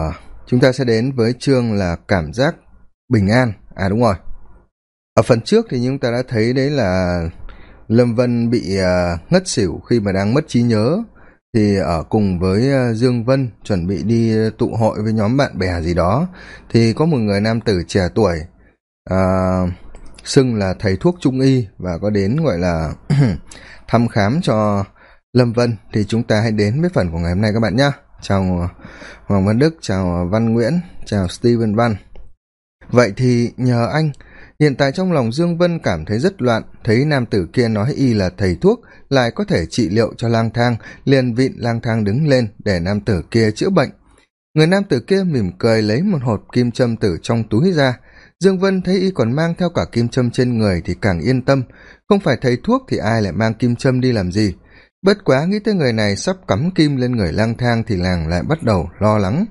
Ờ, chúng ta sẽ đến với chương là cảm giác bình an. À đúng rồi. Ở phần trước thì chúng ta đã thấy đấy là lâm vân bị à, ngất xỉu khi mà đang mất trí nhớ. Thì ở cùng với à, dương vân chuẩn bị đi tụ hội với nhóm bạn bè gì đó thì có một người nam tử trẻ tuổi à, xưng là thầy thuốc trung y và có đến gọi là thăm khám cho lâm vân. Thì chúng ta hãy đến với phần của ngày hôm nay các bạn nhé chào ờ, hoàng văn đức, chào ờ, văn nguyễn, chào, steven văn. Vậy thì nhờ anh, hiện tại trong lòng dương vân cảm thấy rất loạn, thấy nam tử kia nói y là thầy thuốc, lại có thể trị liệu cho lang thang, liền vịn lang thang đứng lên để nam tử kia chữa bệnh. Người nam tử kia mỉm cười lấy một hộp kim châm từ trong túi ra. Dương vân thấy y còn mang theo cả kim châm trên người thì càng yên tâm. Không phải thầy thuốc thì ai lại mang kim châm đi làm gì? Bất quá nghĩ tới người này sắp cắm kim lên người lang thang thì làng lại bắt đầu lo lắng.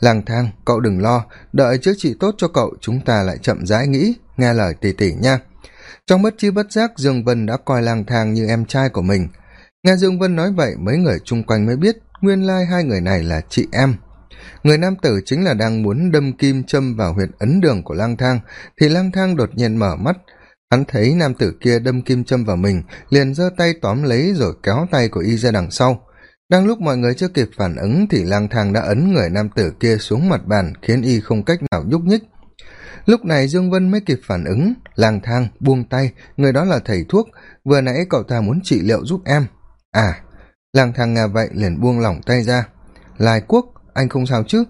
Lang thang, cậu đừng lo, đợi chữa trị tốt cho cậu, chúng ta lại chậm rãi nghĩ, nghe lời tỉ tỉ nha. Trong bất chi bất giác, dương vân đã coi lang thang như em trai của mình. Nghe dương vân nói vậy, mấy người chung quanh mới biết nguyên lai hai người này là chị em. Người nam tử chính là đang muốn đâm kim châm vào huyệt ấn đường của lang thang, thì lang thang đột nhiên mở mắt hắn thấy nam tử kia đâm kim châm vào mình, liền giơ tay tóm lấy rồi kéo tay của y ra đằng sau. Đang lúc mọi người chưa kịp phản ứng thì lang thang đã ấn người nam tử kia xuống mặt bàn, khiến y không cách nào nhúc nhích. Lúc này dương vân mới kịp phản ứng, lang thang buông tay, người đó là thầy thuốc, vừa nãy cậu ta muốn trị liệu giúp em. À lang thang nghe vậy liền buông lỏng tay ra. Lai quốc, anh không sao chứ?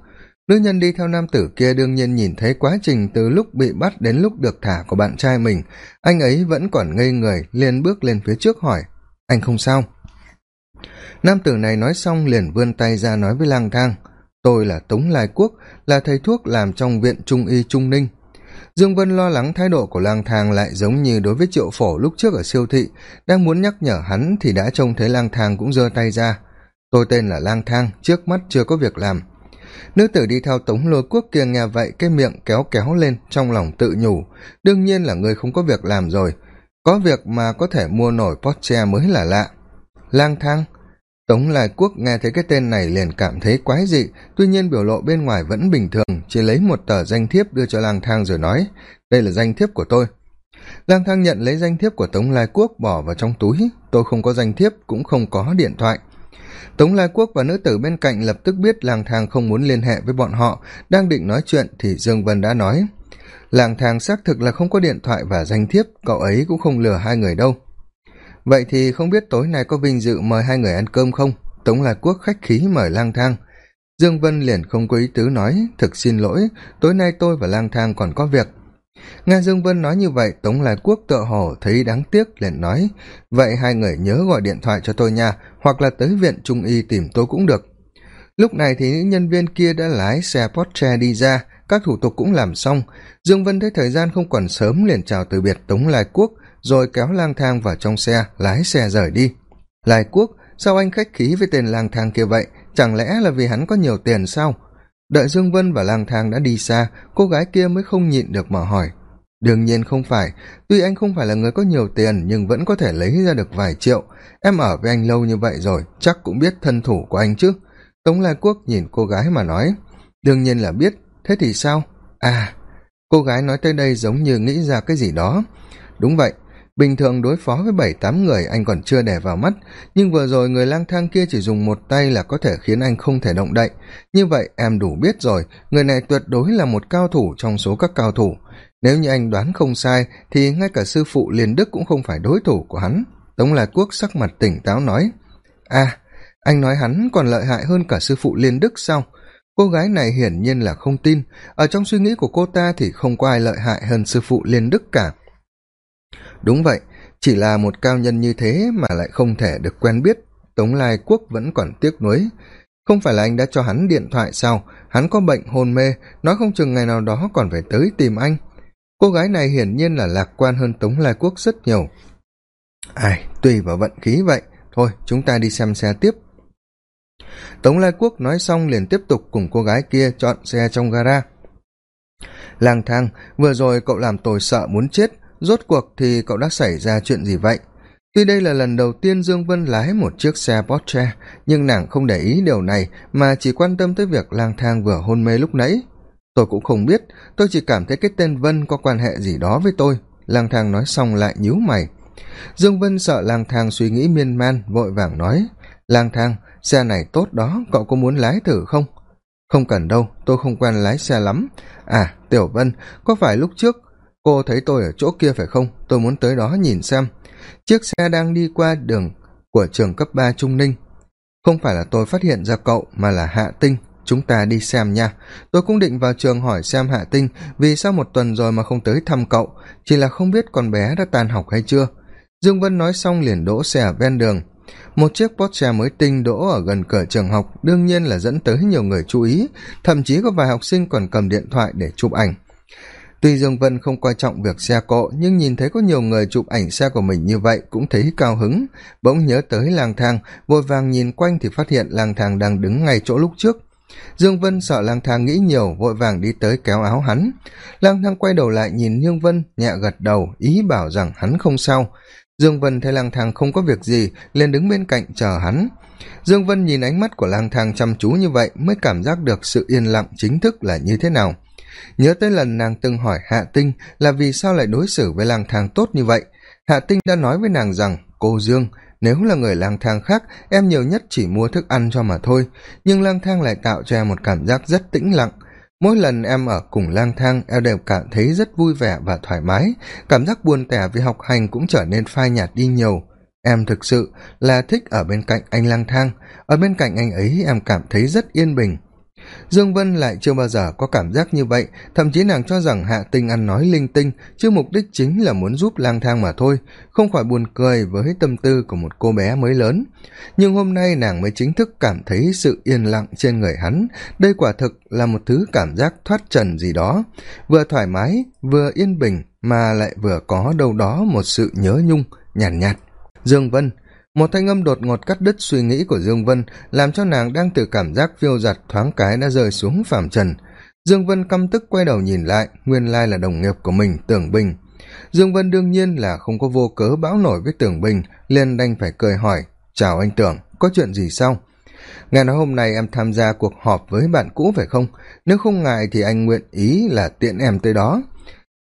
Nữ nhân đi theo nam tử kia đương nhiên nhìn thấy quá trình từ lúc bị bắt đến lúc được thả của bạn trai mình. Anh ấy vẫn còn ngây người, liền bước lên phía trước hỏi, anh không sao? Nam tử này nói xong liền vươn tay ra nói với lang thang, tôi là tống lai quốc, là thầy thuốc làm trong viện trung y trung ninh. Dương vân lo lắng thái độ của lang thang lại giống như đối với triệu phổ lúc trước ở siêu thị, đang muốn nhắc nhở hắn thì đã trông thấy lang thang cũng giơ tay ra. Tôi tên là lang thang, trước mắt chưa có việc làm nữ tử đi theo tống lôi quốc kia nghe vậy, cái miệng kéo kéo lên, trong lòng tự nhủ, đương nhiên là người không có việc làm rồi, có việc mà có thể mua nổi porsche mới là lạ. Lang thang, tống lai quốc nghe thấy cái tên này liền cảm thấy quái dị, tuy nhiên biểu lộ bên ngoài vẫn bình thường, chỉ lấy một tờ danh thiếp đưa cho lang thang rồi nói, đây là danh thiếp của tôi. Lang thang nhận lấy danh thiếp của tống lai quốc bỏ vào trong túi, tôi không có danh thiếp, cũng không có điện thoại tống lai quốc và nữ tử bên cạnh lập tức biết lang thang không muốn liên hệ với bọn họ, đang định nói chuyện thì dương vân đã nói lang thang xác thực là không có điện thoại và danh thiếp, cậu ấy cũng không lừa hai người đâu. Vậy thì không biết tối nay có vinh dự mời hai người ăn cơm không? Tống lai quốc khách khí mời lang thang. Dương vân liền không có ý tứ nói, thực xin lỗi, tối nay tôi và lang thang còn có việc nghe dương vân nói như vậy, tống lai quốc tựa hồ thấy đáng tiếc, liền nói, vậy hai người nhớ gọi điện thoại cho tôi nha, hoặc là tới viện trung y tìm tôi cũng được. Lúc này thì những nhân viên kia đã lái xe porsche đi ra, các thủ tục cũng làm xong. Dương vân thấy thời gian không còn sớm, liền chào từ biệt tống lai quốc, rồi kéo lang thang vào trong xe, lái xe rời đi. Lai quốc, sao anh khách khí với tên lang thang kia vậy? Chẳng lẽ là vì hắn có nhiều tiền sao? Đợi dương vân và lang thang đã đi xa, cô gái kia mới không nhịn được mà hỏi. Đương nhiên không phải, tuy anh không phải là người có nhiều tiền nhưng vẫn có thể lấy ra được vài triệu. Em ở với anh lâu như vậy rồi, chắc cũng biết thân thủ của anh chứ. Tống lai quốc nhìn cô gái mà nói. Đương nhiên là biết, thế thì sao? À cô gái nói tới đây giống như nghĩ ra cái gì đó. Đúng vậy bình thường đối phó với bảy tám người anh còn chưa để vào mắt, nhưng vừa rồi người lang thang kia chỉ dùng một tay là có thể khiến anh không thể động đậy. Như vậy em đủ biết rồi, người này tuyệt đối là một cao thủ trong số các cao thủ. Nếu như anh đoán không sai, thì ngay cả sư phụ liền đức cũng không phải đối thủ của hắn. Tống lai quốc sắc mặt tỉnh táo nói à anh nói hắn còn lợi hại hơn cả sư phụ liên đức sao? Cô gái này hiển nhiên là không tin. Ở trong suy nghĩ của cô ta thì không có ai lợi hại hơn sư phụ liên đức cả đúng vậy, chỉ là một cao nhân như thế mà lại không thể được quen biết. Tống lai quốc vẫn còn tiếc nuối. Không phải là anh đã cho hắn điện thoại sao? Hắn có bệnh hôn mê, nói không chừng ngày nào đó còn phải tới tìm anh. Cô gái này hiển nhiên là lạc quan hơn tống lai quốc rất nhiều. Ai, tùy vào vận khí vậy. Thôi, chúng ta đi xem xe tiếp. Tống lai quốc nói xong liền tiếp tục cùng cô gái kia chọn xe trong gara. Lang thang, vừa rồi cậu làm tôi sợ muốn chết rốt cuộc thì cậu đã xảy ra chuyện gì vậy? Tuy đây là lần đầu tiên dương vân lái một chiếc xe porsche, nhưng nàng không để ý điều này mà chỉ quan tâm tới việc lang thang vừa hôn mê lúc nãy. Tôi cũng không biết, tôi chỉ cảm thấy cái tên vân có quan hệ gì đó với tôi. Lang thang nói xong lại nhíu mày. Dương vân sợ lang thang suy nghĩ miên man, vội vàng nói, lang thang, xe này tốt đó, cậu có muốn lái thử không? Không cần đâu, tôi không quen lái xe lắm. À tiểu vân, có phải lúc trước cô thấy tôi ở chỗ kia phải không? Tôi muốn tới đó nhìn xem. Chiếc xe đang đi qua đường của trường cấp ba trung ninh. Không phải là tôi phát hiện ra cậu, mà là hạ tinh. Chúng ta đi xem nha. Tôi cũng định vào trường hỏi xem hạ tinh, vì sao một tuần rồi mà không tới thăm cậu, chỉ là không biết con bé đã tan học hay chưa. Dương vân nói xong liền đỗ xe ở ven đường. Một chiếc porsche mới tinh đỗ ở gần cửa trường học, đương nhiên là dẫn tới nhiều người chú ý, thậm chí có vài học sinh còn cầm điện thoại để chụp ảnh tuy dương vân không coi trọng việc xe cộ, nhưng nhìn thấy có nhiều người chụp ảnh xe của mình như vậy cũng thấy cao hứng. Bỗng nhớ tới lang thang, vội vàng nhìn quanh thì phát hiện lang thang đang đứng ngay chỗ lúc trước. Dương vân sợ lang thang nghĩ nhiều, vội vàng đi tới kéo áo hắn. Lang thang quay đầu lại nhìn dương vân, nhẹ gật đầu, ý bảo rằng hắn không sao. Dương vân thấy lang thang không có việc gì, liền đứng bên cạnh chờ hắn. Dương vân nhìn ánh mắt của lang thang chăm chú như vậy, mới cảm giác được sự yên lặng chính thức là như thế nào nhớ tới lần nàng từng hỏi hạ tinh là vì sao lại đối xử với lang thang tốt như vậy. Hạ tinh đã nói với nàng rằng, cô dương, nếu là người lang thang khác, em nhiều nhất chỉ mua thức ăn cho mà thôi, nhưng lang thang lại tạo cho em một cảm giác rất tĩnh lặng. Mỗi lần em ở cùng lang thang, em đều cảm thấy rất vui vẻ và thoải mái. Cảm giác buồn tẻ vì học hành cũng trở nên phai nhạt đi nhiều. Em thực sự là thích ở bên cạnh anh lang thang. Ở bên cạnh anh ấy, em cảm thấy rất yên bình dương vân lại chưa bao giờ có cảm giác như vậy thậm chí nàng cho rằng hạ tinh ăn nói linh tinh chứ mục đích chính là muốn giúp lang thang mà thôi không khỏi buồn cười với tâm tư của một cô bé mới lớn. Nhưng hôm nay nàng mới chính thức cảm thấy sự yên lặng trên người hắn đây quả thực là một thứ cảm giác thoát trần gì đó. Vừa thoải mái vừa yên bình mà lại vừa có đâu đó một sự nhớ nhung nhàn nhạt, nhạt. Dương vân một thanh âm đột ngột cắt đứt suy nghĩ của dương vân, làm cho nàng đang từ cảm giác phiêu giặt thoáng cái đã rơi xuống phàm trần. Dương vân căm tức quay đầu nhìn lại, nguyên lai là đồng nghiệp của mình, tưởng bình. Dương vân đương nhiên là không có vô cớ bão nổi với tưởng bình, liền đành phải cười hỏi, chào anh tưởng, có chuyện gì sao? Nghe nói hôm nay em tham gia cuộc họp với bạn cũ phải không? Nếu không ngại thì anh nguyện ý là tiện em tới đó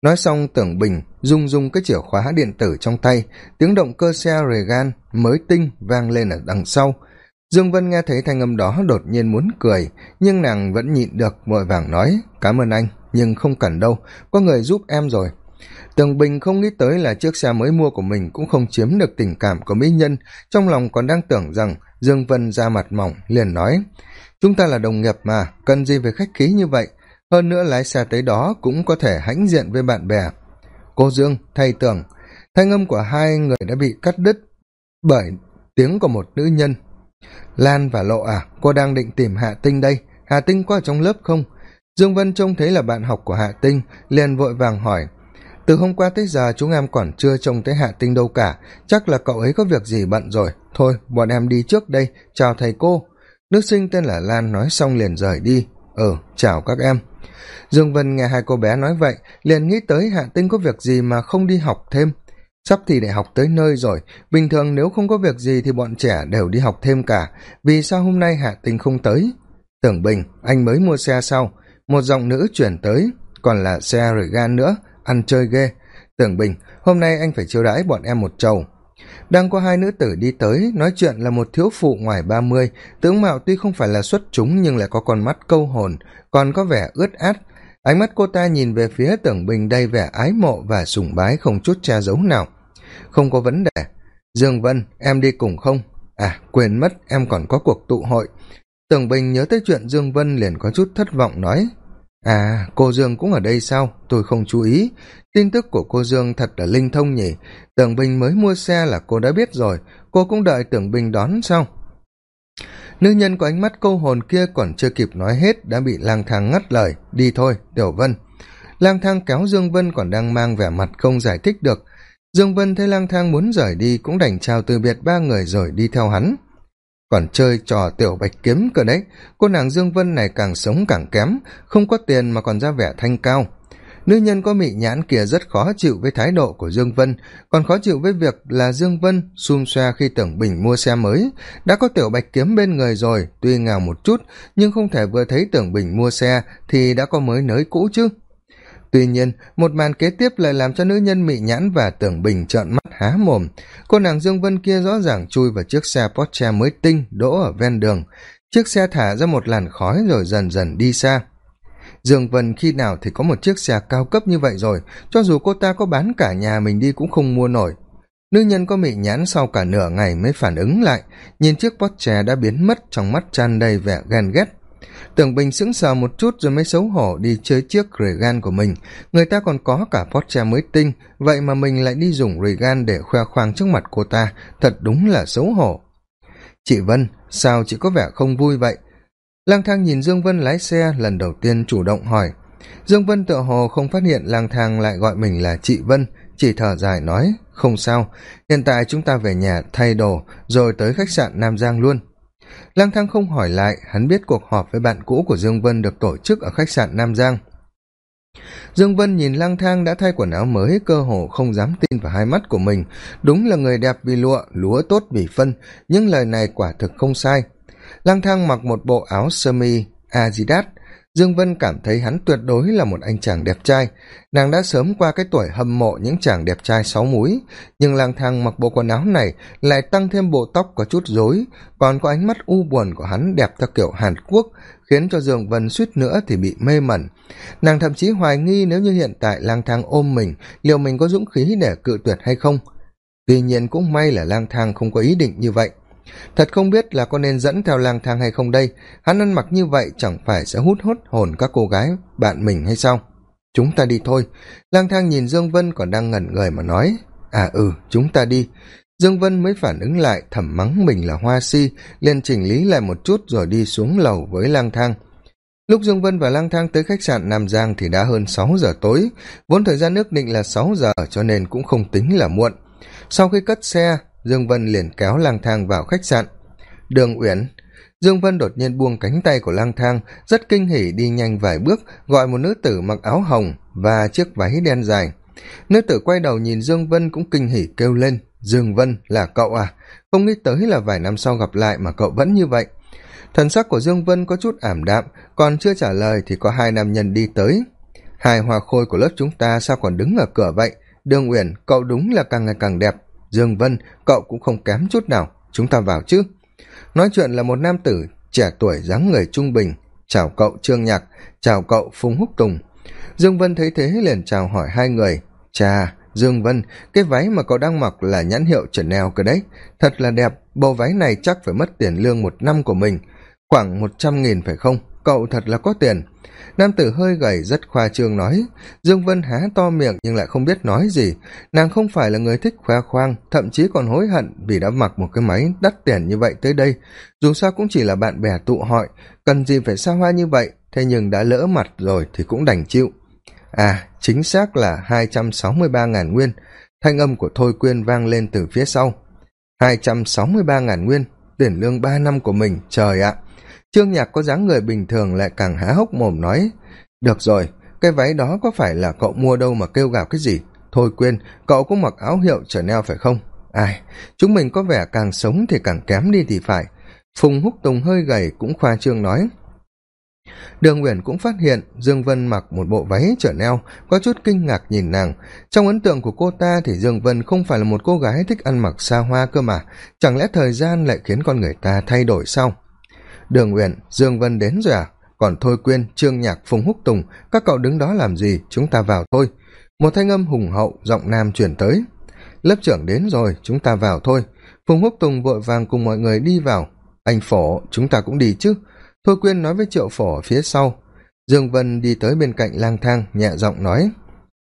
nói xong, tưởng bình rung rung cái chìa khóa điện tử trong tay, tiếng động cơ xe regan mới tinh vang lên ở đằng sau. Dương vân nghe thấy thanh âm đó đột nhiên muốn cười, nhưng nàng vẫn nhịn được vội vàng nói, cảm ơn anh, nhưng không cần đâu, có người giúp em rồi. Tường bình không nghĩ tới là chiếc xe mới mua của mình cũng không chiếm được tình cảm của mỹ nhân, trong lòng còn đang tưởng rằng dương vân ra mặt mỏng liền nói, chúng ta là đồng nghiệp mà, cần gì về khách khí như vậy? Hơn nữa lái xe tới đó cũng có thể hãnh diện với bạn bè. Cô dương thay tưởng, thanh âm của hai người đã bị cắt đứt bởi tiếng của một nữ nhân. Lan và lộ à cô đang định tìm hạ tinh đây. Hạ tinh có ở trong lớp không? Dương vân trông thấy là bạn học của hạ tinh, liền vội vàng hỏi. Từ hôm qua tới giờ chúng em còn chưa trông thấy hạ tinh đâu cả. Chắc là cậu ấy có việc gì bận rồi. Thôi, bọn em đi trước đây. Chào thầy cô. Nữ sinh tên là lan nói xong liền rời đi. Ừ chào các em dương vân nghe hai cô bé nói vậy, liền nghĩ tới hạ tinh có việc gì mà không đi học thêm. Sắp thì đại học tới nơi rồi, bình thường nếu không có việc gì thì bọn trẻ đều đi học thêm cả. Vì sao hôm nay hạ tinh không tới? Tưởng bình, anh mới mua xe sau. Một giọng nữ chuyển tới, còn là xe rời gan nữa, ăn chơi ghê. Tưởng bình, hôm nay anh phải chiêu đãi bọn em một trầu đang có hai nữ tử đi tới, nói chuyện là một thiếu phụ ngoài ba mươi. Tướng mạo tuy không phải là xuất chúng nhưng lại có con mắt câu hồn, còn có vẻ ướt át. Ánh mắt cô ta nhìn về phía tưởng bình đầy vẻ ái mộ và sùng bái không chút che giấu nào. Không có vấn đề. Dương vân, em đi cùng không? À quên mất, em còn có cuộc tụ hội. Tưởng bình nhớ tới chuyện dương vân liền có chút thất vọng nói à cô dương cũng ở đây sao? Tôi không chú ý. Tin tức của cô dương thật là linh thông nhỉ. Tưởng bình mới mua xe là cô đã biết rồi. Cô cũng đợi tưởng bình đón xong nữ nhân có ánh mắt câu hồn kia còn chưa kịp nói hết đã bị lang thang ngắt lời. Đi thôi, tiểu vân. Lang thang kéo dương vân còn đang mang vẻ mặt không giải thích được. Dương vân thấy lang thang muốn rời đi cũng đành chào từ biệt ba người rồi đi theo hắn còn chơi trò tiểu bạch kiếm cơ đấy. Cô nàng dương vân này càng sống càng kém, không có tiền mà còn ra vẻ thanh cao. Nữ nhân có mị nhãn kia rất khó chịu với thái độ của dương vân, còn khó chịu với việc là dương vân xum xoa khi tưởng bình mua xe mới. Đã có tiểu bạch kiếm bên người rồi, tuy ngào một chút, nhưng không thể vừa thấy tưởng bình mua xe thì đã có mới nới cũ chứ tuy nhiên, một màn kế tiếp lại làm cho nữ nhân mị nhãn và tưởng bình trợn mắt há mồm. Cô nàng dương vân kia rõ ràng chui vào chiếc xe porsche mới tinh, đỗ ở ven đường. Chiếc xe thả ra một làn khói rồi dần dần đi xa. Dương vân khi nào thì có một chiếc xe cao cấp như vậy rồi, cho dù cô ta có bán cả nhà mình đi cũng không mua nổi. Nữ nhân có mị nhãn sau cả nửa ngày mới phản ứng lại, nhìn chiếc porsche đã biến mất trong mắt tràn đầy vẻ ghen ghét tưởng bình sững sờ một chút rồi mới xấu hổ đi chơi chiếc regan của mình. Người ta còn có cả porsche mới tinh, vậy mà mình lại đi dùng regan để khoe khoang trước mặt cô ta. Thật đúng là xấu hổ. Chị vân, sao chị có vẻ không vui vậy? Lang thang nhìn dương vân lái xe, lần đầu tiên chủ động hỏi. Dương vân tựa hồ không phát hiện lang thang lại gọi mình là chị vân. Chỉ thở dài nói, không sao. Hiện tại chúng ta về nhà thay đồ, rồi tới khách sạn nam giang luôn lang thang không hỏi lại, hắn biết cuộc họp với bạn cũ của dương vân được tổ chức ở khách sạn nam giang. Dương vân nhìn lang thang đã thay quần áo mới, cơ hồ không dám tin vào hai mắt của mình. Đúng là người đẹp vì lụa, lúa tốt vì phân, nhưng lời này quả thực không sai. Lang thang mặc một bộ áo sơ mi adidas dương vân cảm thấy hắn tuyệt đối là một anh chàng đẹp trai. Nàng đã sớm qua cái tuổi hâm mộ những chàng đẹp trai sáu múi, nhưng lang thang mặc bộ quần áo này lại tăng thêm bộ tóc có chút rối, còn có ánh mắt u buồn của hắn đẹp theo kiểu hàn quốc, khiến cho dương vân suýt nữa thì bị mê mẩn. Nàng thậm chí hoài nghi nếu như hiện tại lang thang ôm mình, liệu mình có dũng khí để cự tuyệt hay không. Tuy nhiên cũng may là lang thang không có ý định như vậy thật không biết là có nên dẫn theo lang thang hay không đây. Hắn ăn mặc như vậy chẳng phải sẽ hút hốt hồn các cô gái, bạn mình hay sao? Chúng ta đi thôi. Lang thang nhìn dương vân còn đang ngẩn người mà nói à ừ chúng ta đi. Dương vân mới phản ứng lại thẩm mắng mình là hoa si, liền chỉnh lý lại một chút rồi đi xuống lầu với lang thang. Lúc dương vân và lang thang tới khách sạn nam giang thì đã hơn sáu giờ tối. Vốn thời gian ước định là sáu giờ cho nên cũng không tính là muộn. Sau khi cất xe dương vân liền kéo lang thang vào khách sạn. Đường uyển, dương vân đột nhiên buông cánh tay của lang thang, rất kinh hỉ đi nhanh vài bước, gọi một nữ tử mặc áo hồng và chiếc váy đen dài. Nữ tử quay đầu nhìn dương vân cũng kinh hỉ kêu lên, dương vân, là cậu à? Không nghĩ tới là vài năm sau gặp lại mà cậu vẫn như vậy. Thần sắc của dương vân có chút ảm đạm, còn chưa trả lời thì có hai nam nhân đi tới. Hai hoa khôi của lớp chúng ta sao còn đứng ở cửa vậy? Đường uyển, cậu đúng là càng ngày càng đẹp dương vân, cậu cũng không kém chút nào. Chúng ta vào chứ. Nói chuyện là một nam tử trẻ tuổi dáng người trung bình. Chào cậu trương nhạc, chào cậu phùng húc tùng. Dương vân thấy thế liền chào hỏi hai người. Chà, dương vân, cái váy mà cậu đang mặc là nhãn hiệu chanel cơ đấy. Thật là đẹp, bộ váy này chắc phải mất tiền lương một năm của mình. Khoảng một trăm nghìn phải không? Cậu thật là có tiền. Nam tử hơi gầy, rất khoa trương nói. Dương vân há to miệng nhưng lại không biết nói gì. Nàng không phải là người thích khoe khoang, thậm chí còn hối hận vì đã mặc một cái máy đắt tiền như vậy tới đây. Dù sao cũng chỉ là bạn bè tụ hội, cần gì phải xa hoa như vậy, thế nhưng đã lỡ mặt rồi thì cũng đành chịu. À chính xác là hai trăm sáu mươi ba ngàn nguyên. Thanh âm của thôi quyên vang lên từ phía sau. Hai trăm sáu mươi ba ngàn nguyên, tiền lương ba năm của mình, trời ạ trương nhạc có dáng người bình thường lại càng há hốc mồm nói, được rồi, cái váy đó có phải là cậu mua đâu mà kêu gào cái gì? Thôi quên, cậu cũng mặc áo hiệu trở neo phải không? Ai, chúng mình có vẻ càng sống thì càng kém đi thì phải. Phùng húc tùng hơi gầy cũng khoa trương nói, đường uyển cũng phát hiện dương vân mặc một bộ váy trở neo có chút kinh ngạc nhìn nàng. Trong ấn tượng của cô ta thì dương vân không phải là một cô gái thích ăn mặc xa hoa cơ mà. Chẳng lẽ thời gian lại khiến con người ta thay đổi sao? Đường uyển, dương vân đến rồi à? Còn thôi quyên, trương nhạc, phùng húc tùng, các cậu đứng đó làm gì? Chúng ta vào thôi. Một thanh âm hùng hậu, giọng nam chuyển tới. Lớp trưởng đến rồi, chúng ta vào thôi. Phùng húc tùng vội vàng cùng mọi người đi vào. Anh phổ, chúng ta cũng đi chứ. Thôi quyên nói với triệu phổ ở phía sau. Dương vân đi tới bên cạnh lang thang, nhẹ giọng nói.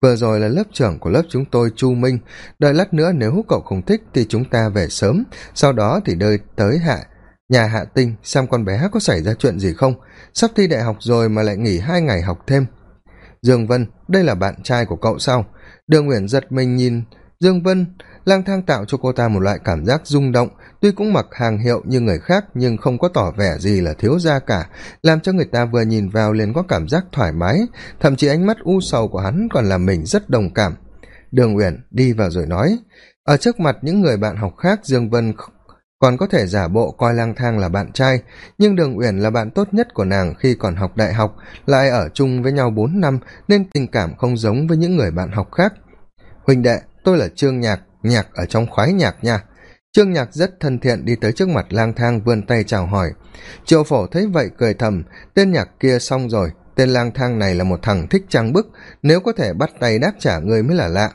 Vừa rồi là lớp trưởng của lớp chúng tôi, chu minh. Đợi lát nữa nếu cậu không thích thì chúng ta về sớm. Sau đó thì đợi tới hạ nhà hạ tinh, xem con bé có xảy ra chuyện gì không? Sắp thi đại học rồi mà lại nghỉ hai ngày học thêm. Dương vân, đây là bạn trai của cậu sao? Đường uyển giật mình nhìn. Dương vân, lang thang tạo cho cô ta một loại cảm giác rung động. Tuy cũng mặc hàng hiệu như người khác, nhưng không có tỏ vẻ gì là thiếu gia cả. Làm cho người ta vừa nhìn vào liền có cảm giác thoải mái. Thậm chí ánh mắt u sầu của hắn còn làm mình rất đồng cảm. Đường uyển đi vào rồi nói. Ở trước mặt những người bạn học khác, dương vân còn có thể giả bộ coi lang thang là bạn trai, nhưng đường uyển là bạn tốt nhất của nàng khi còn học đại học, lại ở chung với nhau bốn năm nên tình cảm không giống với những người bạn học khác. Huỳnh đệ, tôi là trương nhạc nhạc ở trong khoái nhạc nha. Trương nhạc rất thân thiện đi tới trước mặt lang thang vươn tay chào hỏi. Triệu phổ thấy vậy cười thầm, tên nhạc kia xong rồi, tên lang thang này là một thằng thích trang bức, nếu có thể bắt tay đáp trả người mới là lạ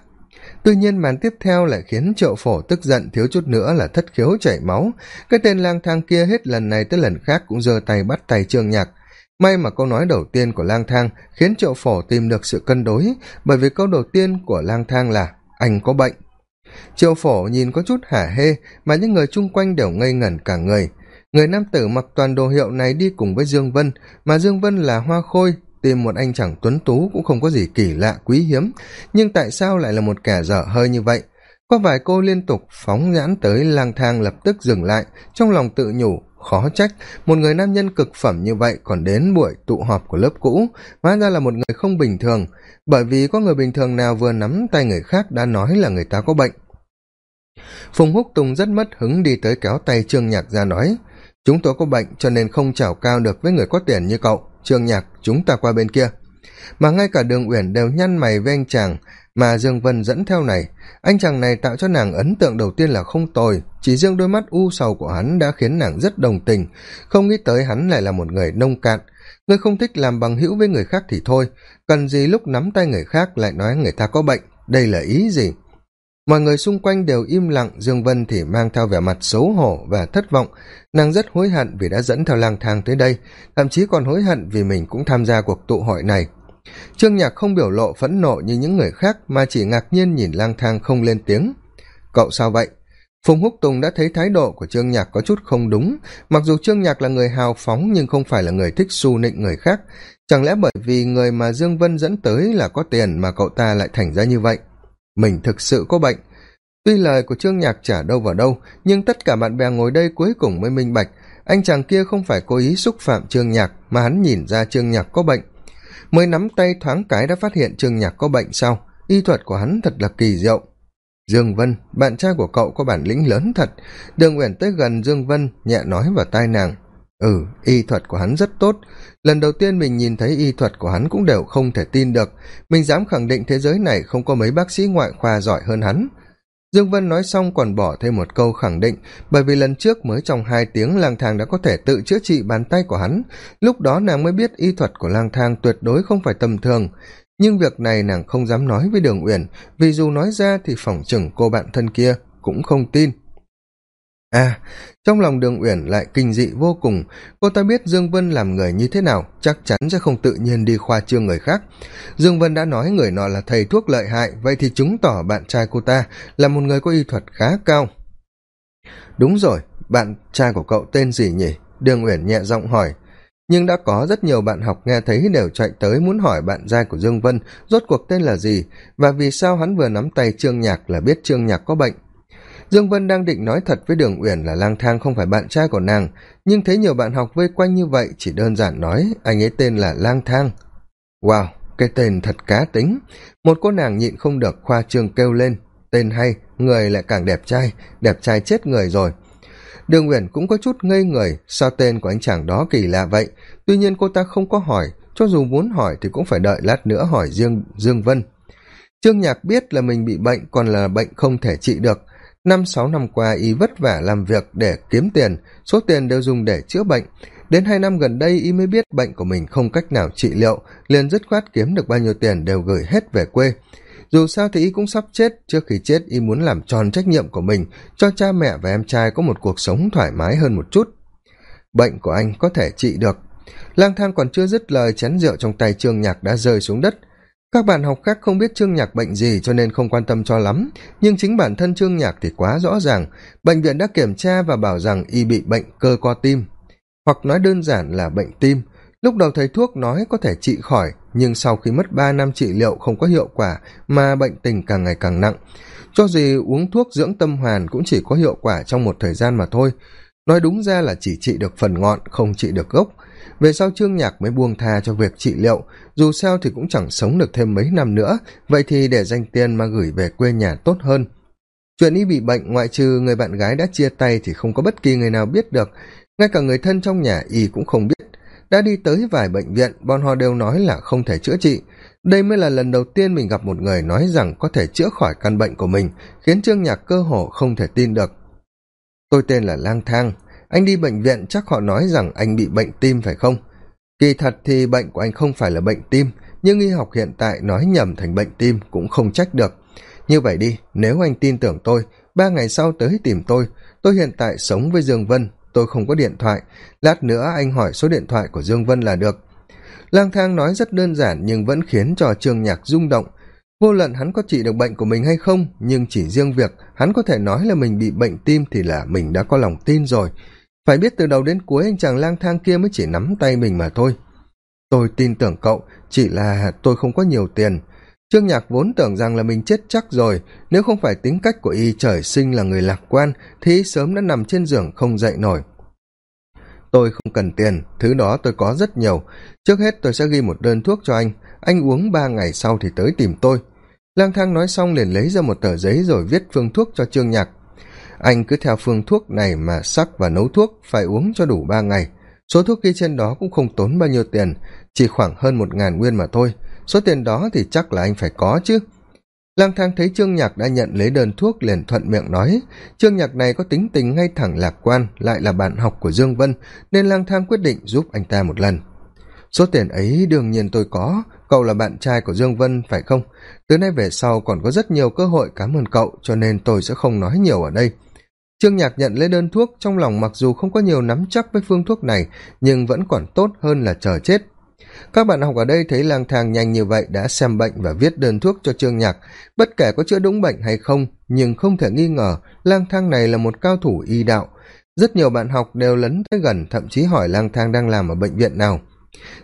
tuy nhiên màn tiếp theo lại khiến triệu phổ tức giận thiếu chút nữa là thất khiếu chảy máu. Cái tên lang thang kia hết lần này tới lần khác cũng giơ tay bắt tay trương nhạc. May mà câu nói đầu tiên của lang thang khiến triệu phổ tìm được sự cân đối, bởi vì câu đầu tiên của lang thang là, anh có bệnh. Triệu phổ nhìn có chút hả hê, mà những người chung quanh đều ngây ngẩn cả người. Người nam tử mặc toàn đồ hiệu này đi cùng với dương vân, mà dương vân là hoa khôi tìm một anh chàng tuấn tú cũng không có gì kỳ lạ, quý hiếm. Nhưng tại sao lại là một kẻ dở hơi như vậy? Có vài cô liên tục phóng nhãn tới lang thang lập tức dừng lại. Trong lòng tự nhủ, khó trách, một người nam nhân cực phẩm như vậy còn đến buổi tụ họp của lớp cũ. Hóa ra là một người không bình thường. Bởi vì có người bình thường nào vừa nắm tay người khác đã nói là người ta có bệnh. Phùng húc tùng rất mất hứng đi tới kéo tay trương nhạc ra nói chúng tôi có bệnh cho nên không chào cao được với người có tiền như cậu, trương nhạc, chúng ta qua bên kia. Mà ngay cả đường uyển đều nhăn mày với anh chàng, mà dương vân dẫn theo này. Anh chàng này tạo cho nàng ấn tượng đầu tiên là không tồi, chỉ riêng đôi mắt u sầu của hắn đã khiến nàng rất đồng tình. Không nghĩ tới hắn lại là một người nông cạn. Người không thích làm bằng hữu với người khác thì thôi, cần gì lúc nắm tay người khác lại nói người ta có bệnh, đây là ý gì? Mọi người xung quanh đều im lặng, dương vân thì mang theo vẻ mặt xấu hổ và thất vọng. Nàng rất hối hận vì đã dẫn theo lang thang tới đây, thậm chí còn hối hận vì mình cũng tham gia cuộc tụ hội này. Trương nhạc không biểu lộ phẫn nộ như những người khác, mà chỉ ngạc nhiên nhìn lang thang không lên tiếng. Cậu sao vậy? Phùng húc tùng đã thấy thái độ của trương nhạc có chút không đúng. Mặc dù trương nhạc là người hào phóng, nhưng không phải là người thích xu nịnh người khác. Chẳng lẽ bởi vì người mà dương vân dẫn tới là có tiền mà cậu ta lại thành ra như vậy? Mình thực sự có bệnh. Tuy lời của trương nhạc trả đâu vào đâu, nhưng tất cả bạn bè ngồi đây cuối cùng mới minh bạch, anh chàng kia không phải cố ý xúc phạm trương nhạc mà hắn nhìn ra trương nhạc có bệnh. Mới nắm tay thoáng cái đã phát hiện trương nhạc có bệnh sau y thuật của hắn thật là kỳ diệu. Dương vân, bạn trai của cậu có bản lĩnh lớn thật. Đường uyển tới gần dương vân, nhẹ nói vào tai nàng ừ y thuật của hắn rất tốt. Lần đầu tiên mình nhìn thấy y thuật của hắn cũng đều không thể tin được. Mình dám khẳng định thế giới này không có mấy bác sĩ ngoại khoa giỏi hơn hắn. Dương vân nói xong còn bỏ thêm một câu khẳng định, bởi vì lần trước mới trong hai tiếng lang thang đã có thể tự chữa trị bàn tay của hắn. Lúc đó nàng mới biết y thuật của lang thang tuyệt đối không phải tầm thường. Nhưng việc này nàng không dám nói với đường uyển, vì dù nói ra thì phỏng chừng cô bạn thân kia cũng không tin à trong lòng đường uyển lại kinh dị vô cùng. Cô ta biết dương vân làm người như thế nào, chắc chắn sẽ không tự nhiên đi khoa trương người khác. Dương vân đã nói người nọ là thầy thuốc lợi hại, vậy thì chứng tỏ bạn trai cô ta là một người có y thuật khá cao. Đúng rồi, bạn trai của cậu tên gì nhỉ? Đường uyển nhẹ giọng hỏi. Nhưng đã có rất nhiều bạn học nghe thấy đều chạy tới muốn hỏi bạn trai của dương vân, rốt cuộc tên là gì? Và vì sao hắn vừa nắm tay trương nhạc là biết trương nhạc có bệnh? Dương vân đang định nói thật với đường uyển là lang thang không phải bạn trai của nàng, nhưng thấy nhiều bạn học vây quanh như vậy, chỉ đơn giản nói, anh ấy tên là lang thang. Wow, cái tên thật cá tính. Một cô nàng nhịn không được khoa trương kêu lên, tên hay, người lại càng đẹp trai đẹp trai chết người rồi. Đường uyển cũng có chút ngây người, sao tên của anh chàng đó kỳ lạ vậy? Tuy nhiên cô ta không có hỏi, cho dù muốn hỏi thì cũng phải đợi lát nữa hỏi dương dương vân. Trương nhạc biết là mình bị bệnh, còn là bệnh không thể trị được năm sáu năm qua, y vất vả làm việc để kiếm tiền, số tiền đều dùng để chữa bệnh. Đến hai năm gần đây, y mới biết bệnh của mình không cách nào trị liệu, liền dứt khoát kiếm được bao nhiêu tiền đều gửi hết về quê. Dù sao thì y cũng sắp chết. Trước khi chết, y muốn làm tròn trách nhiệm của mình, cho cha mẹ và em trai có một cuộc sống thoải mái hơn một chút. Bệnh của anh có thể trị được. Lang thang còn chưa dứt lời, chén rượu trong tay trương nhạc đã rơi xuống đất các bạn học khác không biết trương nhạc bệnh gì cho nên không quan tâm cho lắm. Nhưng chính bản thân trương nhạc thì quá rõ ràng. Bệnh viện đã kiểm tra và bảo rằng y bị bệnh cơ co tim. Hoặc nói đơn giản là bệnh tim. Lúc đầu thầy thuốc nói có thể trị khỏi, nhưng sau khi mất ba năm trị liệu không có hiệu quả mà bệnh tình càng ngày càng nặng. Cho gì uống thuốc dưỡng tâm hoàn cũng chỉ có hiệu quả trong một thời gian mà thôi. Nói đúng ra là chỉ trị được phần ngọn, không trị được gốc về sau trương nhạc mới buông tha cho việc trị liệu. Dù sao thì cũng chẳng sống được thêm mấy năm nữa. Vậy thì để dành tiền mà gửi về quê nhà tốt hơn. Chuyện y bị bệnh, ngoại trừ người bạn gái đã chia tay thì không có bất kỳ người nào biết được. Ngay cả người thân trong nhà y cũng không biết. Đã đi tới vài bệnh viện, bọn họ đều nói là không thể chữa trị. Đây mới là lần đầu tiên mình gặp một người nói rằng có thể chữa khỏi căn bệnh của mình, khiến trương nhạc cơ hồ không thể tin được. Tôi tên là lang thang anh đi bệnh viện chắc họ nói rằng anh bị bệnh tim phải không? Kỳ thật thì bệnh của anh không phải là bệnh tim, nhưng y học hiện tại nói nhầm thành bệnh tim cũng không trách được. Như vậy đi, nếu anh tin tưởng tôi, ba ngày sau tới tìm tôi. Tôi hiện tại sống với dương vân, tôi không có điện thoại. Lát nữa anh hỏi số điện thoại của dương vân là được. Lang thang nói rất đơn giản nhưng vẫn khiến cho trương nhạc rung động. Vô luận hắn có trị được bệnh của mình hay không, nhưng chỉ riêng việc hắn có thể nói là mình bị bệnh tim thì là mình đã có lòng tin rồi phải biết từ đầu đến cuối anh chàng lang thang kia mới chỉ nắm tay mình mà thôi. Tôi tin tưởng cậu, chỉ là tôi không có nhiều tiền. Trương nhạc vốn tưởng rằng là mình chết chắc rồi, nếu không phải tính cách của y trời sinh là người lạc quan, thì y sớm đã nằm trên giường không dậy nổi. Tôi không cần tiền, thứ đó tôi có rất nhiều. Trước hết tôi sẽ ghi một đơn thuốc cho anh anh uống ba ngày sau thì tới tìm tôi. Lang thang nói xong liền lấy ra một tờ giấy rồi viết phương thuốc cho trương nhạc anh cứ theo phương thuốc này mà sắc và nấu thuốc, phải uống cho đủ ba ngày. Số thuốc ghi trên đó cũng không tốn bao nhiêu tiền, chỉ khoảng hơn một ngàn nguyên mà thôi. Số tiền đó thì chắc là anh phải có chứ. Lang thang thấy trương nhạc đã nhận lấy đơn thuốc liền thuận miệng nói, trương nhạc này có tính tình ngay thẳng lạc quan, lại là bạn học của dương vân, nên lang thang quyết định giúp anh ta một lần. Số tiền ấy đương nhiên tôi có, cậu là bạn trai của dương vân, phải không? Từ nay về sau còn có rất nhiều cơ hội, cảm ơn cậu, cho nên tôi sẽ không nói nhiều ở đây trương nhạc nhận lấy đơn thuốc, trong lòng mặc dù không có nhiều nắm chắc với phương thuốc này, nhưng vẫn còn tốt hơn là chờ chết. Các bạn học ở đây thấy lang thang nhanh như vậy đã xem bệnh và viết đơn thuốc cho trương nhạc. Bất kể có chữa đúng bệnh hay không, nhưng không thể nghi ngờ lang thang này là một cao thủ y đạo. Rất nhiều bạn học đều lấn tới gần, thậm chí hỏi lang thang đang làm ở bệnh viện nào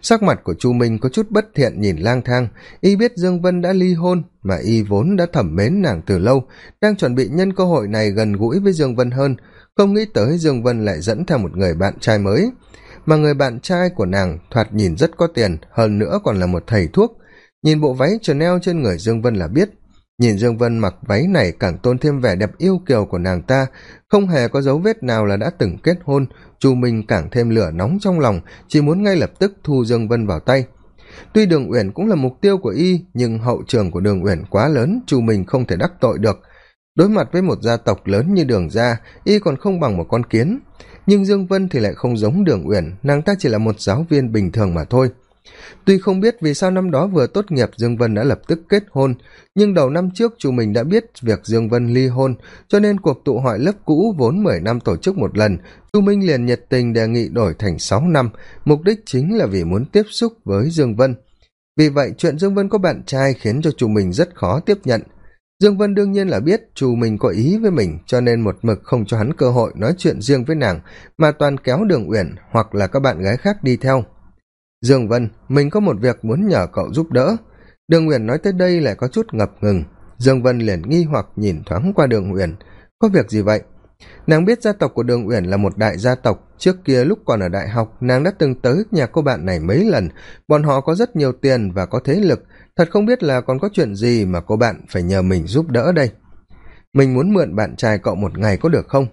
sắc mặt của chu minh có chút bất thiện nhìn lang thang. Y biết dương vân đã ly hôn, mà y vốn đã thẩm mến nàng từ lâu, đang chuẩn bị nhân cơ hội này gần gũi với dương vân hơn. Không nghĩ tới dương vân lại dẫn theo một người bạn trai mới. Mà người bạn trai của nàng thoạt nhìn rất có tiền, hơn nữa còn là một thầy thuốc. Nhìn bộ váy chanel trên người dương vân là biết nhìn dương vân mặc váy này càng tôn thêm vẻ đẹp yêu kiều của nàng ta, không hề có dấu vết nào là đã từng kết hôn. Chu minh càng thêm lửa nóng trong lòng, chỉ muốn ngay lập tức thu dương vân vào tay. Tuy đường uyển cũng là mục tiêu của y, nhưng hậu trường của đường uyển quá lớn, chu minh không thể đắc tội được. Đối mặt với một gia tộc lớn như đường gia, y còn không bằng một con kiến. Nhưng dương vân thì lại không giống đường uyển, nàng ta chỉ là một giáo viên bình thường mà thôi tuy không biết vì sao năm đó vừa tốt nghiệp dương vân đã lập tức kết hôn, nhưng đầu năm trước chủ mình đã biết việc dương vân ly hôn, cho nên cuộc tụ hội lớp cũ vốn mười năm tổ chức một lần, chu minh liền nhiệt tình đề nghị đổi thành sáu năm, mục đích chính là vì muốn tiếp xúc với dương vân. Vì vậy, chuyện dương vân có bạn trai khiến cho chủ mình rất khó tiếp nhận. Dương vân đương nhiên là biết chủ mình có ý với mình, cho nên một mực không cho hắn cơ hội nói chuyện riêng với nàng, mà toàn kéo đường uyển hoặc là các bạn gái khác đi theo dương vân, mình có một việc muốn nhờ cậu giúp đỡ. Đường uyển nói tới đây lại có chút ngập ngừng. Dương vân liền nghi hoặc nhìn thoáng qua đường uyển có việc gì vậy? Nàng biết gia tộc của đường uyển là một đại gia tộc. Trước kia lúc còn ở đại học, nàng đã từng tới nhà cô bạn này mấy lần. Bọn họ có rất nhiều tiền và có thế lực. Thật không biết là còn có chuyện gì mà cô bạn phải nhờ mình giúp đỡ đây. Mình muốn mượn bạn trai cậu một ngày có được không?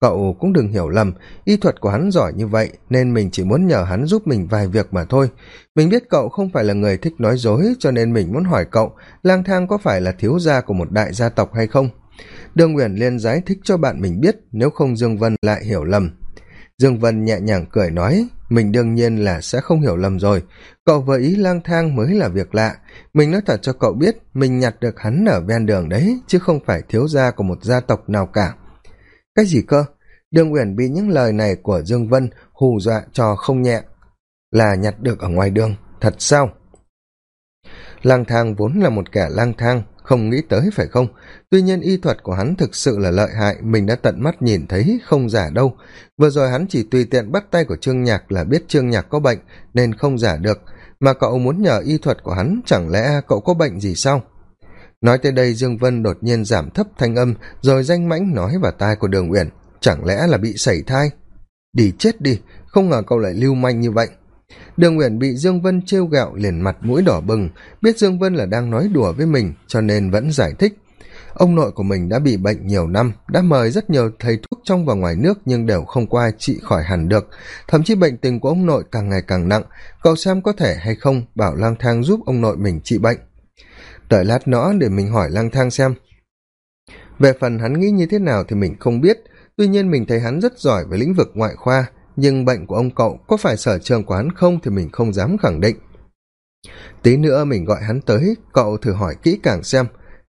Cậu cũng đừng hiểu lầm, y thuật của hắn giỏi như vậy nên mình chỉ muốn nhờ hắn giúp mình vài việc mà thôi. Mình biết cậu không phải là người thích nói dối cho nên mình muốn hỏi cậu, lang thang có phải là thiếu gia của một đại gia tộc hay không? Đường uyển liên giải thích cho bạn mình biết, nếu không dương vân lại hiểu lầm. Dương vân nhẹ nhàng cười nói, mình đương nhiên là sẽ không hiểu lầm rồi. Cậu vừa ý lang thang mới là việc lạ. Mình nói thật cho cậu biết, mình nhặt được hắn ở ven đường đấy, chứ không phải thiếu gia của một gia tộc nào cả cái gì cơ? Đường uyển bị những lời này của dương vân hù dọa cho không nhẹ. Là nhặt được ở ngoài đường, thật sao? Lang thang vốn là một kẻ lang thang, không nghĩ tới phải không? Tuy nhiên y thuật của hắn thực sự là lợi hại, mình đã tận mắt nhìn thấy không giả đâu. Vừa rồi hắn chỉ tùy tiện bắt tay của trương nhạc là biết trương nhạc có bệnh, nên không giả được. Mà cậu muốn nhờ y thuật của hắn, chẳng lẽ cậu có bệnh gì sao? Nói tới đây dương vân đột nhiên giảm thấp thanh âm, rồi danh mãnh nói vào tai của đường uyển, chẳng lẽ là bị sảy thai? Đi chết đi, không ngờ cậu lại lưu manh như vậy. Đường uyển bị dương vân trêu gạo liền mặt mũi đỏ bừng, biết dương vân là đang nói đùa với mình, cho nên vẫn giải thích. Ông nội của mình đã bị bệnh nhiều năm, đã mời rất nhiều thầy thuốc trong và ngoài nước nhưng đều không qua trị khỏi hẳn được. Thậm chí bệnh tình của ông nội càng ngày càng nặng. Cậu xem có thể hay không, bảo lang thang giúp ông nội mình trị bệnh đợi lát nữa để mình hỏi lang thang xem. Về phần hắn nghĩ như thế nào thì mình không biết. Tuy nhiên mình thấy hắn rất giỏi về lĩnh vực ngoại khoa, nhưng bệnh của ông cậu có phải sở trường của hắn không thì mình không dám khẳng định. Tí nữa mình gọi hắn tới, cậu thử hỏi kỹ càng xem.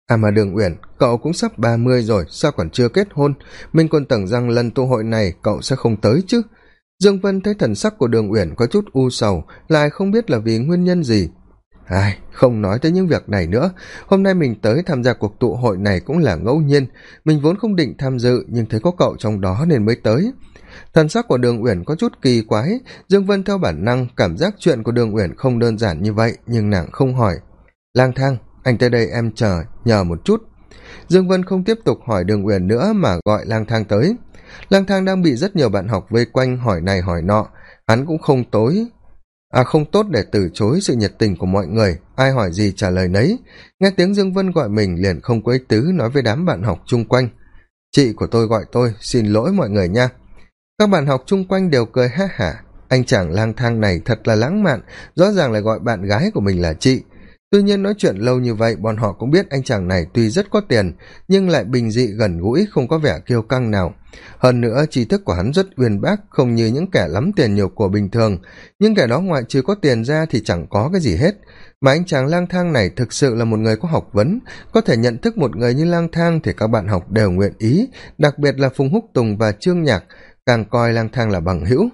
À mà đường uyển, cậu cũng sắp ba mươi rồi, sao còn chưa kết hôn? Mình còn tưởng rằng lần tụ hội này cậu sẽ không tới chứ. Dương vân thấy thần sắc của đường uyển có chút u sầu, lại không biết là vì nguyên nhân gì ai, không nói tới những việc này nữa. Hôm nay mình tới tham gia cuộc tụ hội này cũng là ngẫu nhiên. Mình vốn không định tham dự, nhưng thấy có cậu trong đó nên mới tới. Thần sắc của đường uyển có chút kỳ quái. Dương vân theo bản năng, cảm giác chuyện của đường uyển không đơn giản như vậy, nhưng nàng không hỏi. Lang thang, anh tới đây em chờ, nhờ một chút. Dương vân không tiếp tục hỏi đường uyển nữa mà gọi lang thang tới. Lang thang đang bị rất nhiều bạn học vây quanh hỏi này hỏi nọ. Hắn cũng không tối à không tốt để từ chối sự nhiệt tình của mọi người. Ai hỏi gì trả lời nấy. Nghe tiếng dương vân gọi mình liền không có tứ nói với đám bạn học chung quanh. Chị của tôi gọi tôi, xin lỗi mọi người nha. Các bạn học chung quanh đều cười ha hả. Anh chàng lang thang này thật là lãng mạn, rõ ràng là gọi bạn gái của mình là chị. Tuy nhiên nói chuyện lâu như vậy, bọn họ cũng biết anh chàng này tuy rất có tiền, nhưng lại bình dị gần gũi, không có vẻ kiêu căng nào hơn nữa, tri thức của hắn rất uyên bác, không như những kẻ lắm tiền nhiều của bình thường. Nhưng kẻ đó ngoại trừ có tiền ra thì chẳng có cái gì hết. Mà anh chàng lang thang này thực sự là một người có học vấn. Có thể nhận thức một người như lang thang thì các bạn học đều nguyện ý, đặc biệt là phùng húc tùng và trương nhạc, càng coi lang thang là bằng hữu.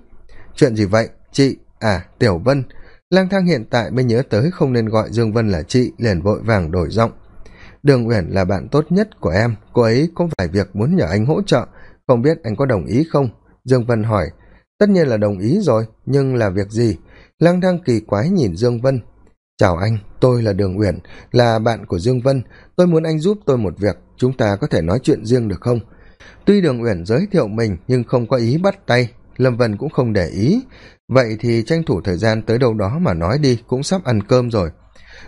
Chuyện gì vậy? Chị? À tiểu vân. Lang thang hiện tại mới nhớ tới không nên gọi dương vân là chị, liền vội vàng đổi giọng. Đường uyển là bạn tốt nhất của em, cô ấy có vài việc muốn nhờ anh hỗ trợ không biết anh có đồng ý không? Dương vân hỏi. Tất nhiên là đồng ý rồi, nhưng là việc gì? Lang đang kỳ quái nhìn dương vân. Chào anh, tôi là đường uyển, là bạn của dương vân. Tôi muốn anh giúp tôi một việc, chúng ta có thể nói chuyện riêng được không? Tuy đường uyển giới thiệu mình, nhưng không có ý bắt tay. Lâm vân cũng không để ý. Vậy thì tranh thủ thời gian tới đâu đó mà nói đi, cũng sắp ăn cơm rồi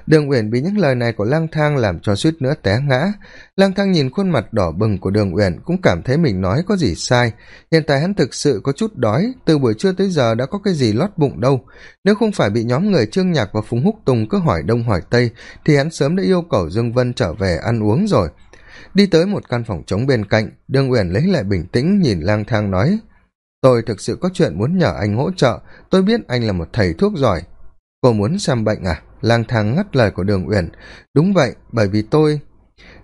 đường uyển bị những lời này của lang thang làm cho suýt nữa té ngã. Lang thang nhìn khuôn mặt đỏ bừng của đường uyển cũng cảm thấy mình nói có gì sai. Hiện tại hắn thực sự có chút đói, từ buổi trưa tới giờ đã có cái gì lót bụng đâu. Nếu không phải bị nhóm người trương nhạc và phùng húc tùng cứ hỏi đông hỏi tây, thì hắn sớm đã yêu cầu dương vân trở về ăn uống rồi. Đi tới một căn phòng trống bên cạnh, đường uyển lấy lại bình tĩnh nhìn lang thang nói, tôi thực sự có chuyện muốn nhờ anh hỗ trợ. Tôi biết anh là một thầy thuốc giỏi. Cô muốn xem bệnh à? Lang thang ngắt lời của đường uyển. Đúng vậy, bởi vì tôi,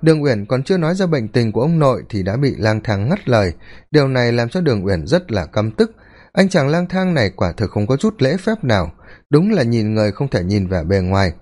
đường uyển còn chưa nói ra bệnh tình của ông nội thì đã bị lang thang ngắt lời. Điều này làm cho đường uyển rất là căm tức. Anh chàng lang thang này quả thực không có chút lễ phép nào. Đúng là nhìn người không thể nhìn vẻ bề ngoài.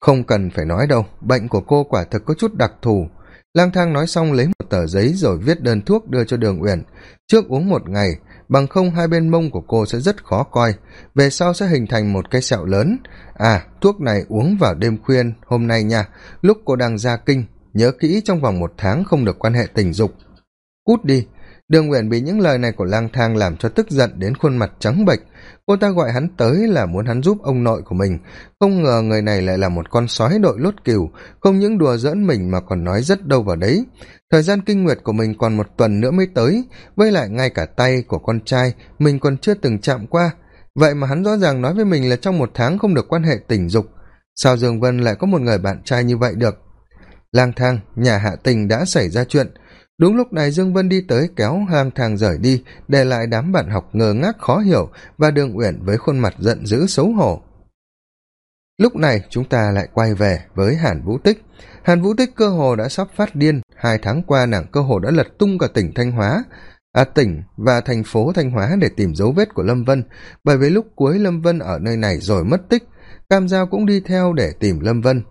Không cần phải nói đâu, bệnh của cô quả thực có chút đặc thù. Lang thang nói xong lấy một tờ giấy rồi viết đơn thuốc đưa cho đường uyển. Trước uống một ngày bằng không, hai bên mông của cô sẽ rất khó coi. Về sau sẽ hình thành một cái sẹo lớn. À thuốc này uống vào đêm khuyên hôm nay nha. Lúc cô đang ra kinh, nhớ kỹ trong vòng một tháng không được quan hệ tình dục. Cút đi đường uyển bị những lời này của lang thang làm cho tức giận đến khuôn mặt trắng bệch. Cô ta gọi hắn tới là muốn hắn giúp ông nội của mình. Không ngờ người này lại là một con sói đội lốt cừu, không những đùa giỡn mình mà còn nói rất đâu vào đấy. Thời gian kinh nguyệt của mình còn một tuần nữa mới tới, với lại ngay cả tay của con trai mình còn chưa từng chạm qua. Vậy mà hắn rõ ràng nói với mình là trong một tháng không được quan hệ tình dục. Sao dương vân lại có một người bạn trai như vậy được? Lang thang, nhà hạ tình đã xảy ra chuyện đúng lúc này dương vân đi tới kéo lang thang rời đi, để lại đám bạn học ngơ ngác khó hiểu và đường uyển với khuôn mặt giận dữ xấu hổ. Lúc này chúng ta lại quay về với hàn vũ tích. Hàn vũ tích cơ hồ đã sắp phát điên, hai tháng qua nàng cơ hồ đã lật tung cả tỉnh thanh hóa. À tỉnh và thành phố thanh hóa để tìm dấu vết của lâm vân, bởi vì lúc cuối lâm vân ở nơi này rồi mất tích, cam giao cũng đi theo để tìm lâm vân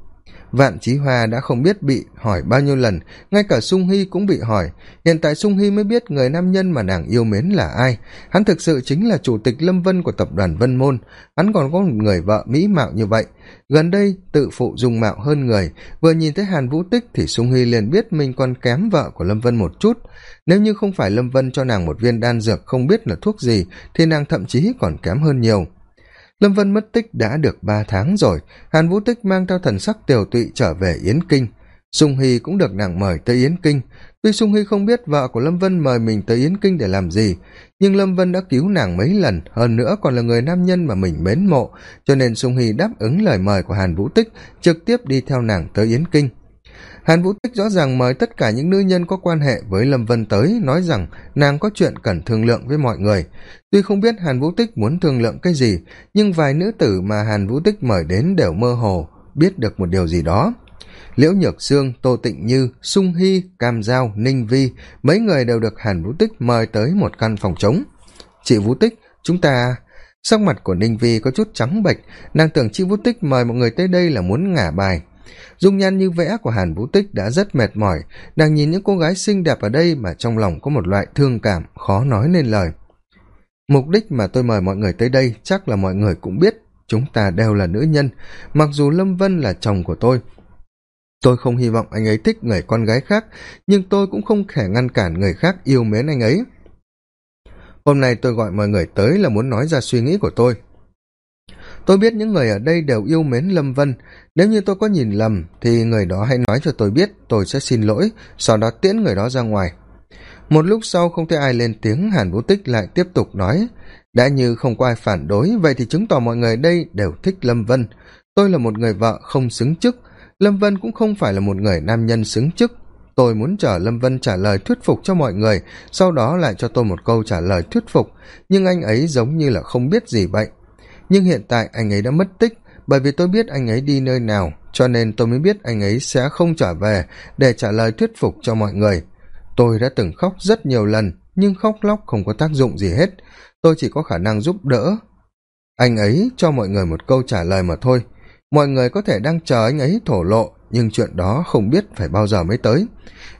vạn trí hoa đã không biết bị hỏi bao nhiêu lần, ngay cả sung hy cũng bị hỏi. Hiện tại sung hy mới biết người nam nhân mà nàng yêu mến là ai. Hắn thực sự chính là chủ tịch lâm vân của tập đoàn vân môn. Hắn còn có một người vợ mỹ mạo như vậy. Gần đây, tự phụ dung mạo hơn người. Vừa nhìn thấy hàn vũ tích thì sung hy liền biết mình còn kém vợ của lâm vân một chút. Nếu như không phải lâm vân cho nàng một viên đan dược không biết là thuốc gì, thì nàng thậm chí còn kém hơn nhiều lâm vân mất tích đã được ba tháng rồi. Hàn vũ tích mang theo thần sắc tiều tụy trở về yến kinh. Sung hy cũng được nàng mời tới yến kinh. Tuy sung hy không biết vợ của lâm vân mời mình tới yến kinh để làm gì, nhưng lâm vân đã cứu nàng mấy lần, hơn nữa còn là người nam nhân mà mình mến mộ, cho nên sung hy đáp ứng lời mời của hàn vũ tích, trực tiếp đi theo nàng tới yến kinh hàn vũ tích rõ ràng mời tất cả những nữ nhân có quan hệ với lâm vân tới, nói rằng nàng có chuyện cần thương lượng với mọi người. Tuy không biết hàn vũ tích muốn thương lượng cái gì, nhưng vài nữ tử mà hàn vũ tích mời đến đều mơ hồ, biết được một điều gì đó. Liễu nhược sương, tô tịnh như, sung hy, cam giao, ninh vi, mấy người đều được hàn vũ tích mời tới một căn phòng trống. Chị vũ tích, chúng ta, sắc mặt của ninh vi có chút trắng bệch. Nàng tưởng chị vũ tích mời mọi người tới đây là muốn ngả bài dung nhan như vẽ của hàn vũ tích đã rất mệt mỏi. Nàng nhìn những cô gái xinh đẹp ở đây mà trong lòng có một loại thương cảm khó nói nên lời. Mục đích mà tôi mời mọi người tới đây chắc là mọi người cũng biết, chúng ta đều là nữ nhân, mặc dù lâm vân là chồng của tôi. Tôi không hy vọng anh ấy thích người con gái khác, nhưng tôi cũng không thể ngăn cản người khác yêu mến anh ấy. Hôm nay tôi gọi mọi người tới là muốn nói ra suy nghĩ của tôi tôi biết những người ở đây đều yêu mến lâm vân. Nếu như tôi có nhìn lầm, thì người đó hãy nói cho tôi biết, tôi sẽ xin lỗi, sau đó tiễn người đó ra ngoài. Một lúc sau, không thấy ai lên tiếng, hàn vũ tích lại tiếp tục nói, đã như không có ai phản đối, vậy thì chứng tỏ mọi người đây đều thích lâm vân. Tôi là một người vợ không xứng chức. Lâm vân cũng không phải là một người nam nhân xứng chức. Tôi muốn chờ lâm vân trả lời thuyết phục cho mọi người, sau đó lại cho tôi một câu trả lời thuyết phục. Nhưng anh ấy giống như là không biết gì vậy nhưng hiện tại anh ấy đã mất tích, bởi vì tôi biết anh ấy đi nơi nào, cho nên tôi mới biết anh ấy sẽ không trở về để trả lời thuyết phục cho mọi người. Tôi đã từng khóc rất nhiều lần, nhưng khóc lóc không có tác dụng gì hết. Tôi chỉ có khả năng giúp đỡ. Anh ấy cho mọi người một câu trả lời mà thôi. Mọi người có thể đang chờ anh ấy thổ lộ, nhưng chuyện đó không biết phải bao giờ mới tới.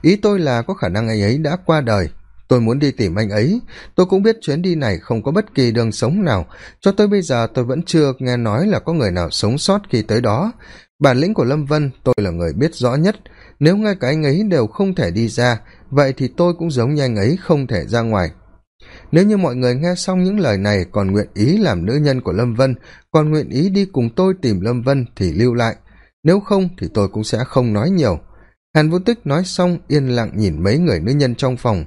Ý tôi là có khả năng anh ấy đã qua đời tôi muốn đi tìm anh ấy. Tôi cũng biết chuyến đi này không có bất kỳ đường sống nào. Cho tới bây giờ tôi vẫn chưa nghe nói là có người nào sống sót khi tới đó. Bản lĩnh của lâm vân tôi là người biết rõ nhất. Nếu ngay cả anh ấy đều không thể đi ra, vậy thì tôi cũng giống như anh ấy không thể ra ngoài. Nếu như mọi người nghe xong những lời này còn nguyện ý làm nữ nhân của lâm vân, còn nguyện ý đi cùng tôi tìm lâm vân thì lưu lại. Nếu không thì tôi cũng sẽ không nói nhiều. Hàn vũ tích nói xong yên lặng nhìn mấy người nữ nhân trong phòng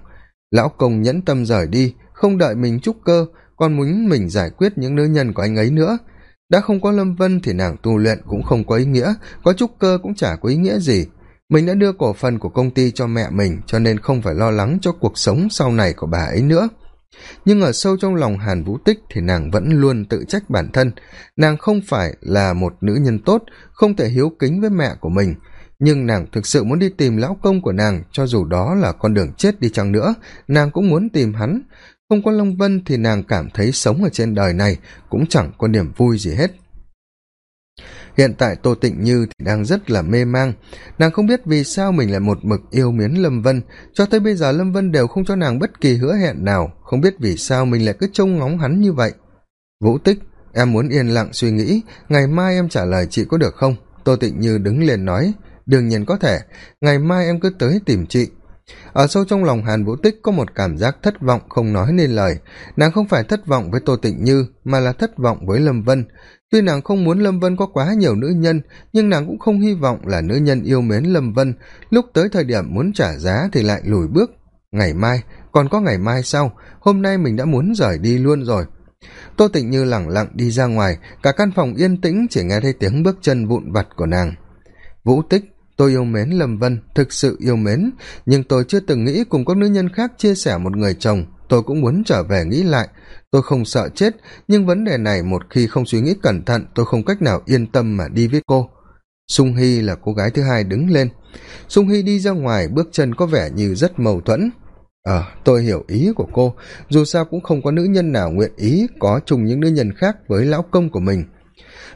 lão công nhẫn tâm rời đi, không đợi mình trúc cơ, còn muốn mình giải quyết những nữ nhân của anh ấy nữa. Đã không có lâm vân thì nàng tu luyện cũng không có ý nghĩa, có trúc cơ cũng chả có ý nghĩa gì. Mình đã đưa cổ phần của công ty cho mẹ mình, cho nên không phải lo lắng cho cuộc sống sau này của bà ấy nữa. Nhưng ở sâu trong lòng hàn vũ tích thì nàng vẫn luôn tự trách bản thân. Nàng không phải là một nữ nhân tốt, không thể hiếu kính với mẹ của mình nhưng nàng thực sự muốn đi tìm lão công của nàng, cho dù đó là con đường chết đi chăng nữa, nàng cũng muốn tìm hắn. Không có long vân thì nàng cảm thấy sống ở trên đời này cũng chẳng có niềm vui gì hết. Hiện tại tô tịnh như thì đang rất là mê mang. Nàng không biết vì sao mình lại một mực yêu mến lâm vân. Cho tới bây giờ lâm vân đều không cho nàng bất kỳ hứa hẹn nào. Không biết vì sao mình lại cứ trông ngóng hắn như vậy. Vũ tích, em muốn yên lặng suy nghĩ. Ngày mai em trả lời chị có được không? Tô tịnh như đứng liền nói đương nhiên có thể. Ngày mai em cứ tới tìm chị. Ở sâu trong lòng hàn vũ tích có một cảm giác thất vọng không nói nên lời. Nàng không phải thất vọng với tô tịnh như, mà là thất vọng với lâm vân. Tuy nàng không muốn lâm vân có quá nhiều nữ nhân, nhưng nàng cũng không hy vọng là nữ nhân yêu mến lâm vân. Lúc tới thời điểm muốn trả giá thì lại lùi bước. Ngày mai, còn có ngày mai sau. Hôm nay mình đã muốn rời đi luôn rồi. Tô tịnh như lẳng lặng đi ra ngoài. Cả căn phòng yên tĩnh chỉ nghe thấy tiếng bước chân vụn vặt của nàng. Vũ tích tôi yêu mến lâm vân, thực sự yêu mến. Nhưng tôi chưa từng nghĩ cùng các nữ nhân khác chia sẻ một người chồng. Tôi cũng muốn trở về nghĩ lại. Tôi không sợ chết, nhưng vấn đề này một khi không suy nghĩ cẩn thận, tôi không cách nào yên tâm mà đi với cô. Sung hy là cô gái thứ hai đứng lên. Sung hy đi ra ngoài, bước chân có vẻ như rất mâu thuẫn. Ờ tôi hiểu ý của cô. Dù sao cũng không có nữ nhân nào nguyện ý có chung những nữ nhân khác với lão công của mình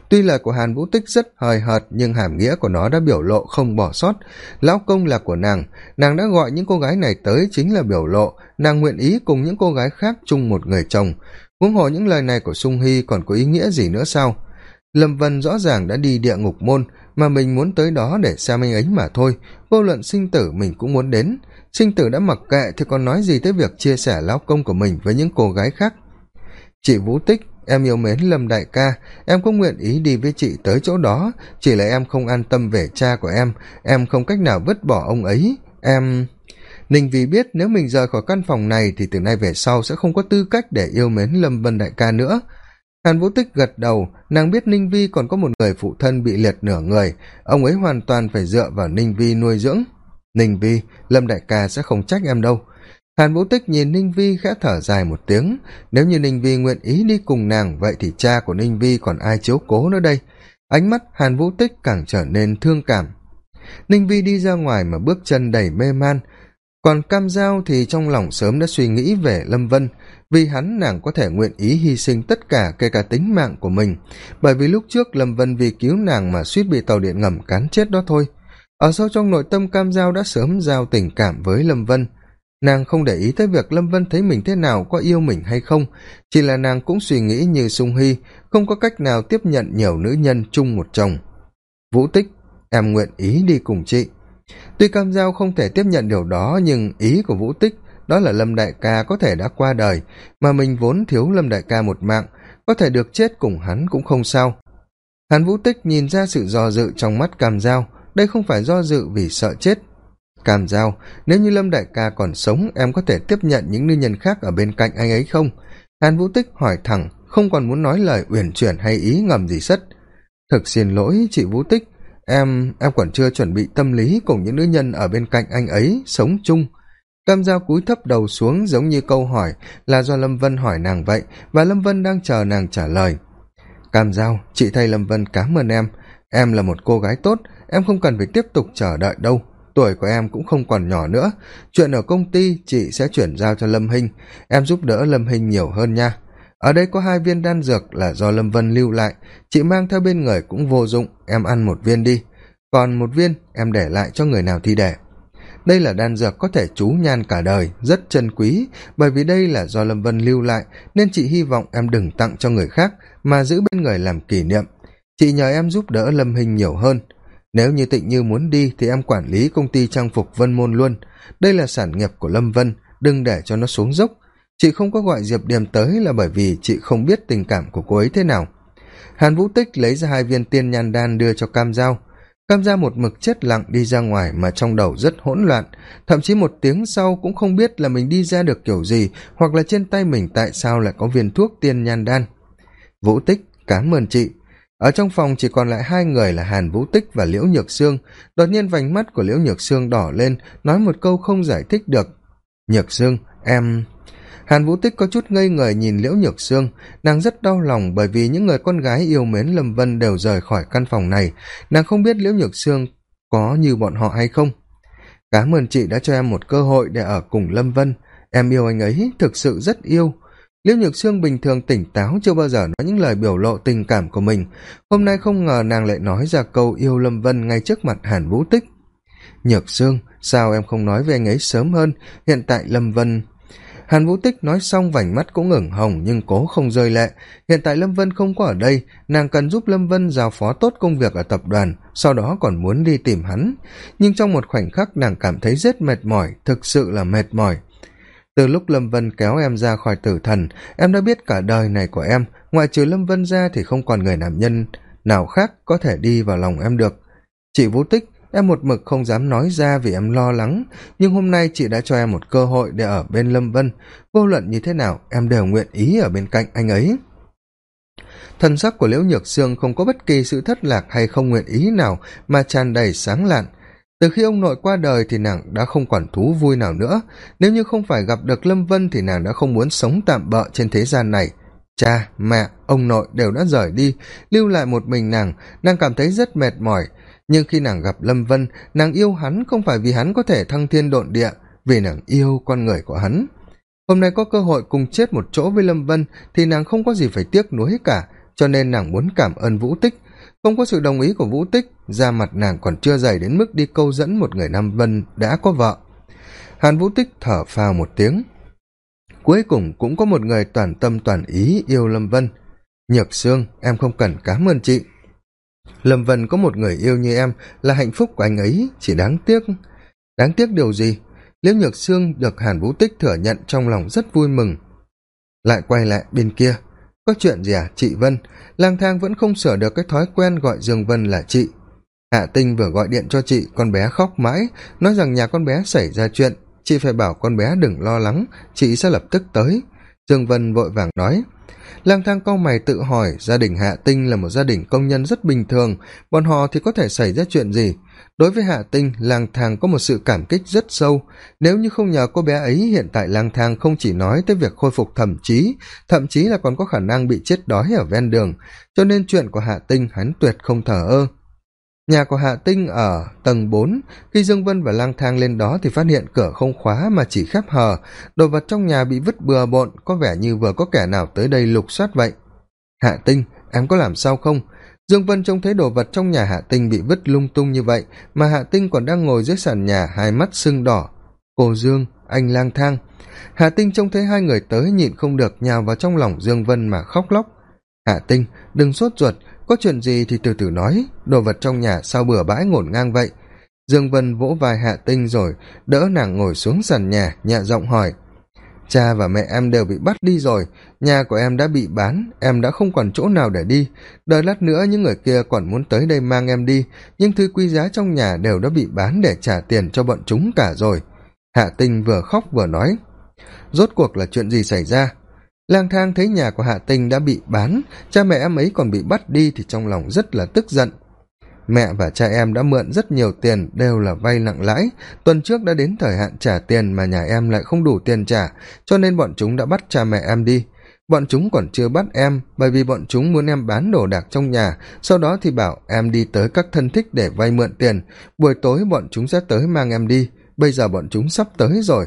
tuy lời của hàn vũ tích rất hời hợt, nhưng hàm nghĩa của nó đã biểu lộ không bỏ sót. Lão công là của nàng. Nàng đã gọi những cô gái này tới chính là biểu lộ. Nàng nguyện ý cùng những cô gái khác chung một người chồng. Huống hồ những lời này của sung hy còn có ý nghĩa gì nữa sao? Lâm vân rõ ràng đã đi địa ngục môn, mà mình muốn tới đó để xem anh ấy mà thôi. Vô luận sinh tử mình cũng muốn đến. Sinh tử đã mặc kệ thì còn nói gì tới việc chia sẻ lão công của mình với những cô gái khác? Chị vũ tích em yêu mến lâm đại ca. Em cũng nguyện ý đi với chị tới chỗ đó. Chỉ là em không an tâm về cha của em. Em không cách nào vứt bỏ ông ấy. Em ninh vì biết nếu mình rời khỏi căn phòng này thì từ nay về sau sẽ không có tư cách để yêu mến lâm vân đại ca nữa. Hàn vũ tích gật đầu. Nàng biết ninh vi còn có một người phụ thân bị liệt nửa người. Ông ấy hoàn toàn phải dựa vào ninh vi nuôi dưỡng. Ninh vi lâm đại ca sẽ không trách em đâu hàn vũ tích nhìn ninh vi khẽ thở dài một tiếng. Nếu như ninh vi nguyện ý đi cùng nàng, vậy thì cha của ninh vi còn ai chiếu cố nữa đây? Ánh mắt hàn vũ tích càng trở nên thương cảm. Ninh vi đi ra ngoài mà bước chân đầy mê man. Còn cam giao thì trong lòng sớm đã suy nghĩ về lâm vân. Vì hắn, nàng có thể nguyện ý hy sinh tất cả, kể cả tính mạng của mình. Bởi vì lúc trước lâm vân vì cứu nàng mà suýt bị tàu điện ngầm cán chết đó thôi. Ở sâu trong nội tâm cam giao đã sớm giao tình cảm với lâm vân nàng không để ý tới việc lâm vân thấy mình thế nào có yêu mình hay không, chỉ là nàng cũng suy nghĩ như sung hy, không có cách nào tiếp nhận nhiều nữ nhân chung một chồng. Vũ tích, em nguyện ý đi cùng chị. Tuy cam giao không thể tiếp nhận điều đó, nhưng ý của vũ tích, đó là lâm đại ca có thể đã qua đời, mà mình vốn thiếu lâm đại ca một mạng, có thể được chết cùng hắn cũng không sao. Hắn vũ tích nhìn ra sự do dự trong mắt cam giao, đây không phải do dự vì sợ chết cam giao, nếu như lâm đại ca còn sống, em có thể tiếp nhận những nữ nhân khác ở bên cạnh anh ấy không? Hàn vũ tích hỏi thẳng, không còn muốn nói lời uyển chuyển hay ý ngầm gì sất. Thực xin lỗi, chị vũ tích. Em em còn chưa chuẩn bị tâm lý cùng những nữ nhân ở bên cạnh anh ấy sống chung. Cam giao cúi thấp đầu xuống giống như câu hỏi là do lâm vân hỏi nàng vậy và lâm vân đang chờ nàng trả lời. Cam giao, chị thay lâm vân cám ơn em. Em là một cô gái tốt, em không cần phải tiếp tục chờ đợi đâu tuổi của em cũng không còn nhỏ nữa. Chuyện ở công ty, chị sẽ chuyển giao cho lâm hinh. Em giúp đỡ lâm hinh nhiều hơn nha. Ở đây có hai viên đan dược là do lâm vân lưu lại. Chị mang theo bên người cũng vô dụng. Em ăn một viên đi. Còn một viên, em để lại cho người nào thì để. Đây là đan dược có thể chú nhan cả đời, rất chân quý. Bởi vì đây là do lâm vân lưu lại, nên chị hy vọng em đừng tặng cho người khác, mà giữ bên người làm kỷ niệm. Chị nhờ em giúp đỡ lâm hình nhiều hơn nếu như tịnh như muốn đi thì em quản lý công ty trang phục vân môn luôn. Đây là sản nghiệp của lâm vân, đừng để cho nó xuống dốc. Chị không có gọi diệp điềm tới là bởi vì chị không biết tình cảm của cô ấy thế nào. Hàn vũ tích lấy ra hai viên tiên nhan đan đưa cho cam giao. Cam giao một mực chết lặng đi ra ngoài mà trong đầu rất hỗn loạn. Thậm chí một tiếng sau cũng không biết là mình đi ra được kiểu gì hoặc là trên tay mình tại sao lại có viên thuốc tiên nhan đan. Vũ tích cám ơn chị ở trong phòng chỉ còn lại hai người là hàn vũ tích và liễu nhược sương. Đột nhiên vành mắt của liễu nhược sương đỏ lên, nói một câu không giải thích được. Nhược sương, em hàn vũ tích có chút ngây người nhìn liễu nhược sương. Nàng rất đau lòng bởi vì những người con gái yêu mến lâm vân đều rời khỏi căn phòng này. Nàng không biết liễu nhược sương có như bọn họ hay không. Cám ơn chị đã cho em một cơ hội để ở cùng lâm vân. Em yêu anh ấy, thực sự rất yêu liễu nhược sương bình thường tỉnh táo, chưa bao giờ nói những lời biểu lộ tình cảm của mình. Hôm nay không ngờ nàng lại nói ra câu yêu lâm vân ngay trước mặt hàn vũ tích. Nhược sương, sao em không nói với anh ấy sớm hơn? Hiện tại lâm vân hàn vũ tích nói xong vành mắt cũng ngẩng hồng nhưng cố không rơi lệ. Hiện tại lâm vân không có ở đây, nàng cần giúp lâm vân giao phó tốt công việc ở tập đoàn, sau đó còn muốn đi tìm hắn. Nhưng trong một khoảnh khắc nàng cảm thấy rất mệt mỏi, thực sự là mệt mỏi từ lúc lâm vân kéo em ra khỏi tử thần, em đã biết cả đời này của em. Ngoại trừ lâm vân ra thì không còn người nam nhân nào khác có thể đi vào lòng em được. Chị vũ tích, em một mực không dám nói ra vì em lo lắng. Nhưng hôm nay chị đã cho em một cơ hội để ở bên lâm vân. Vô luận như thế nào, em đều nguyện ý ở bên cạnh anh ấy. Thần sắc của liễu nhược sương không có bất kỳ sự thất lạc hay không nguyện ý nào mà tràn đầy sáng lạn từ khi ông nội qua đời thì nàng đã không còn thú vui nào nữa. Nếu như không phải gặp được lâm vân thì nàng đã không muốn sống tạm bợ trên thế gian này. Cha, mẹ, ông nội đều đã rời đi, lưu lại một mình nàng. Nàng cảm thấy rất mệt mỏi. Nhưng khi nàng gặp lâm vân, nàng yêu hắn không phải vì hắn có thể thăng thiên độn địa, vì nàng yêu con người của hắn. Hôm nay có cơ hội cùng chết một chỗ với lâm vân thì nàng không có gì phải tiếc nuối cả, cho nên nàng muốn cảm ơn vũ tích không có sự đồng ý của vũ tích, da mặt nàng còn chưa dày đến mức đi câu dẫn một người nam vân đã có vợ. Hàn vũ tích thở phào một tiếng. Cuối cùng cũng có một người toàn tâm toàn ý yêu lâm vân. Nhược sương, em không cần cám ơn chị. Lâm vân có một người yêu như em là hạnh phúc của anh ấy, chỉ đáng tiếc. Đáng tiếc điều gì? Liễu nhược sương được hàn vũ tích thừa nhận trong lòng rất vui mừng. Lại quay lại bên kia có chuyện gì à chị vân? Lang thang vẫn không sửa được cái thói quen gọi dương vân là chị. Hạ tinh vừa gọi điện cho chị, con bé khóc mãi, nói rằng nhà con bé xảy ra chuyện. Chị phải bảo con bé đừng lo lắng, chị sẽ lập tức tới. Dương vân vội vàng nói. Lang thang cau mày tự hỏi, gia đình hạ tinh là một gia đình công nhân rất bình thường, bọn họ thì có thể xảy ra chuyện gì? Đối với hạ tinh, lang thang có một sự cảm kích rất sâu. Nếu như không nhờ cô bé ấy, hiện tại lang thang không chỉ nói tới việc khôi phục thậm chí thậm chí là còn có khả năng bị chết đói ở ven đường. Cho nên chuyện của hạ tinh hắn tuyệt không thờ ơ. Nhà của hạ tinh ở tầng bốn, khi dương vân và lang thang lên đó thì phát hiện cửa không khóa mà chỉ khép hờ. Đồ vật trong nhà bị vứt bừa bộn, có vẻ như vừa có kẻ nào tới đây lục soát vậy. Hạ tinh, em có làm sao không? Dương vân trông thấy đồ vật trong nhà hạ tinh bị vứt lung tung như vậy, mà hạ tinh còn đang ngồi dưới sàn nhà, hai mắt sưng đỏ. Cô dương, anh lang thang. Hạ tinh trông thấy hai người tới, nhịn không được nhào vào trong lòng dương vân mà khóc lóc. Hạ tinh, đừng sốt ruột, có chuyện gì thì từ từ nói, đồ vật trong nhà sao bừa bãi ngổn ngang vậy? Dương vân vỗ vai hạ tinh rồi, đỡ nàng ngồi xuống sàn nhà, nhẹ giọng hỏi cha và mẹ em đều bị bắt đi rồi. Nhà của em đã bị bán, em đã không còn chỗ nào để đi. Đợi lát nữa những người kia còn muốn tới đây mang em đi, nhưng thứ quý giá trong nhà đều đã bị bán để trả tiền cho bọn chúng cả rồi. Hạ tinh vừa khóc vừa nói, rốt cuộc là chuyện gì xảy ra? Lang thang thấy nhà của hạ tinh đã bị bán, cha mẹ em ấy còn bị bắt đi thì trong lòng rất là tức giận mẹ và cha em đã mượn rất nhiều tiền đều là vay nặng lãi. Tuần trước đã đến thời hạn trả tiền mà nhà em lại không đủ tiền trả, cho nên bọn chúng đã bắt cha mẹ em đi. Bọn chúng còn chưa bắt em, bởi vì bọn chúng muốn em bán đồ đạc trong nhà. Sau đó thì bảo em đi tới các thân thích để vay mượn tiền. Buổi tối bọn chúng sẽ tới mang em đi. Bây giờ bọn chúng sắp tới rồi.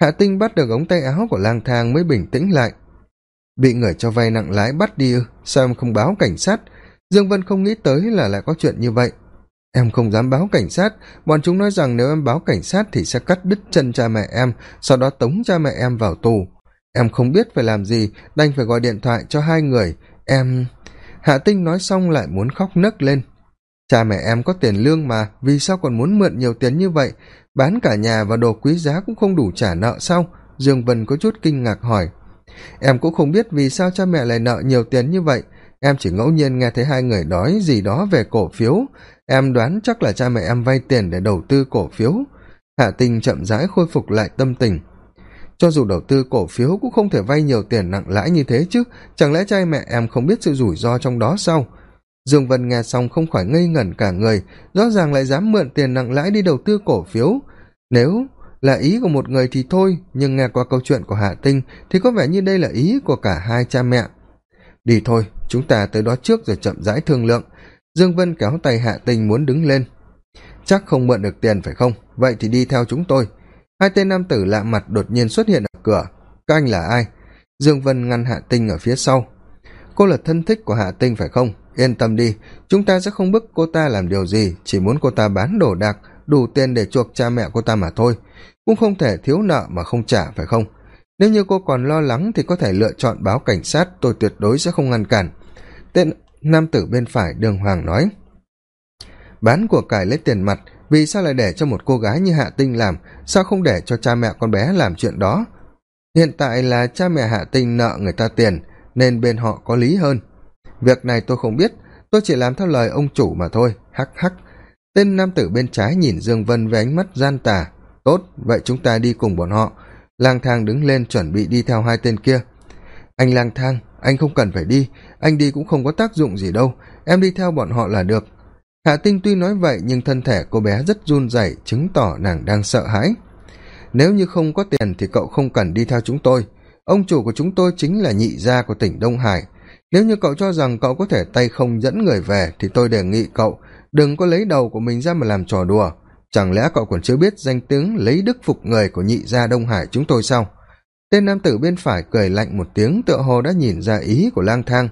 Hạ tinh bắt được ống tay áo của lang thang mới bình tĩnh lại. Bị người cho vay nặng lãi bắt đi ư? Sao em không báo cảnh sát? Dương vân không nghĩ tới là lại có chuyện như vậy. Em không dám báo cảnh sát. Bọn chúng nói rằng nếu em báo cảnh sát thì sẽ cắt đứt chân cha mẹ em, sau đó tống cha mẹ em vào tù. Em không biết phải làm gì, đành phải gọi điện thoại cho hai người. Em, hạ tinh nói xong lại muốn khóc nấc lên. Cha mẹ em có tiền lương mà, vì sao còn muốn mượn nhiều tiền như vậy? Bán cả nhà và đồ quý giá cũng không đủ trả nợ sao? Dương vân có chút kinh ngạc hỏi. Em cũng không biết vì sao cha mẹ lại nợ nhiều tiền như vậy em chỉ ngẫu nhiên nghe thấy hai người nói gì đó về cổ phiếu. Em đoán chắc là cha mẹ em vay tiền để đầu tư cổ phiếu. Hạ tinh chậm rãi khôi phục lại tâm tình. Cho dù đầu tư cổ phiếu cũng không thể vay nhiều tiền nặng lãi như thế chứ. Chẳng lẽ cha mẹ em không biết sự rủi ro trong đó sao? Dương vân nghe xong không khỏi ngây ngẩn cả người. Rõ ràng lại dám mượn tiền nặng lãi đi đầu tư cổ phiếu. Nếu là ý của một người thì thôi, nhưng nghe qua câu chuyện của hạ tinh thì có vẻ như đây là ý của cả hai cha mẹ. Đi thôi chúng ta tới đó trước rồi chậm rãi thương lượng. Dương vân kéo tay hạ tinh muốn đứng lên. Chắc không mượn được tiền phải không? Vậy thì đi theo chúng tôi. Hai tên nam tử lạ mặt đột nhiên xuất hiện ở cửa. Các anh là ai? Dương vân ngăn hạ tinh ở phía sau. Cô là thân thích của hạ tinh phải không? Yên tâm đi, chúng ta sẽ không bức cô ta làm điều gì, chỉ muốn cô ta bán đồ đạc, đủ tiền để chuộc cha mẹ cô ta mà thôi. Cũng không thể thiếu nợ mà không trả phải không? Nếu như cô còn lo lắng thì có thể lựa chọn báo cảnh sát, tôi tuyệt đối sẽ không ngăn cản tên nam tử bên phải đường hoàng nói. Bán của cải lấy tiền mặt, vì sao lại để cho một cô gái như hạ tinh làm? Sao không để cho cha mẹ con bé làm chuyện đó? Hiện tại là cha mẹ hạ tinh nợ người ta tiền, nên bên họ có lý hơn. Việc này tôi không biết, tôi chỉ làm theo lời ông chủ mà thôi. Hắc hắc. Tên nam tử bên trái nhìn dương vân với ánh mắt gian tà. Tốt, vậy chúng ta đi cùng bọn họ. Lang thang đứng lên chuẩn bị đi theo hai tên kia. Anh lang thang anh không cần phải đi. Anh đi cũng không có tác dụng gì đâu. Em đi theo bọn họ là được. Hạ tinh tuy nói vậy, nhưng thân thể cô bé rất run rẩy, chứng tỏ nàng đang sợ hãi. Nếu như không có tiền thì cậu không cần đi theo chúng tôi. Ông chủ của chúng tôi chính là nhị gia của tỉnh đông hải. Nếu như cậu cho rằng cậu có thể tay không dẫn người về, thì tôi đề nghị cậu đừng có lấy đầu của mình ra mà làm trò đùa. Chẳng lẽ cậu còn chưa biết danh tiếng lấy đức phục người của nhị gia đông hải chúng tôi sao? Tên nam tử bên phải cười lạnh một tiếng, tựa hồ đã nhìn ra ý của lang thang.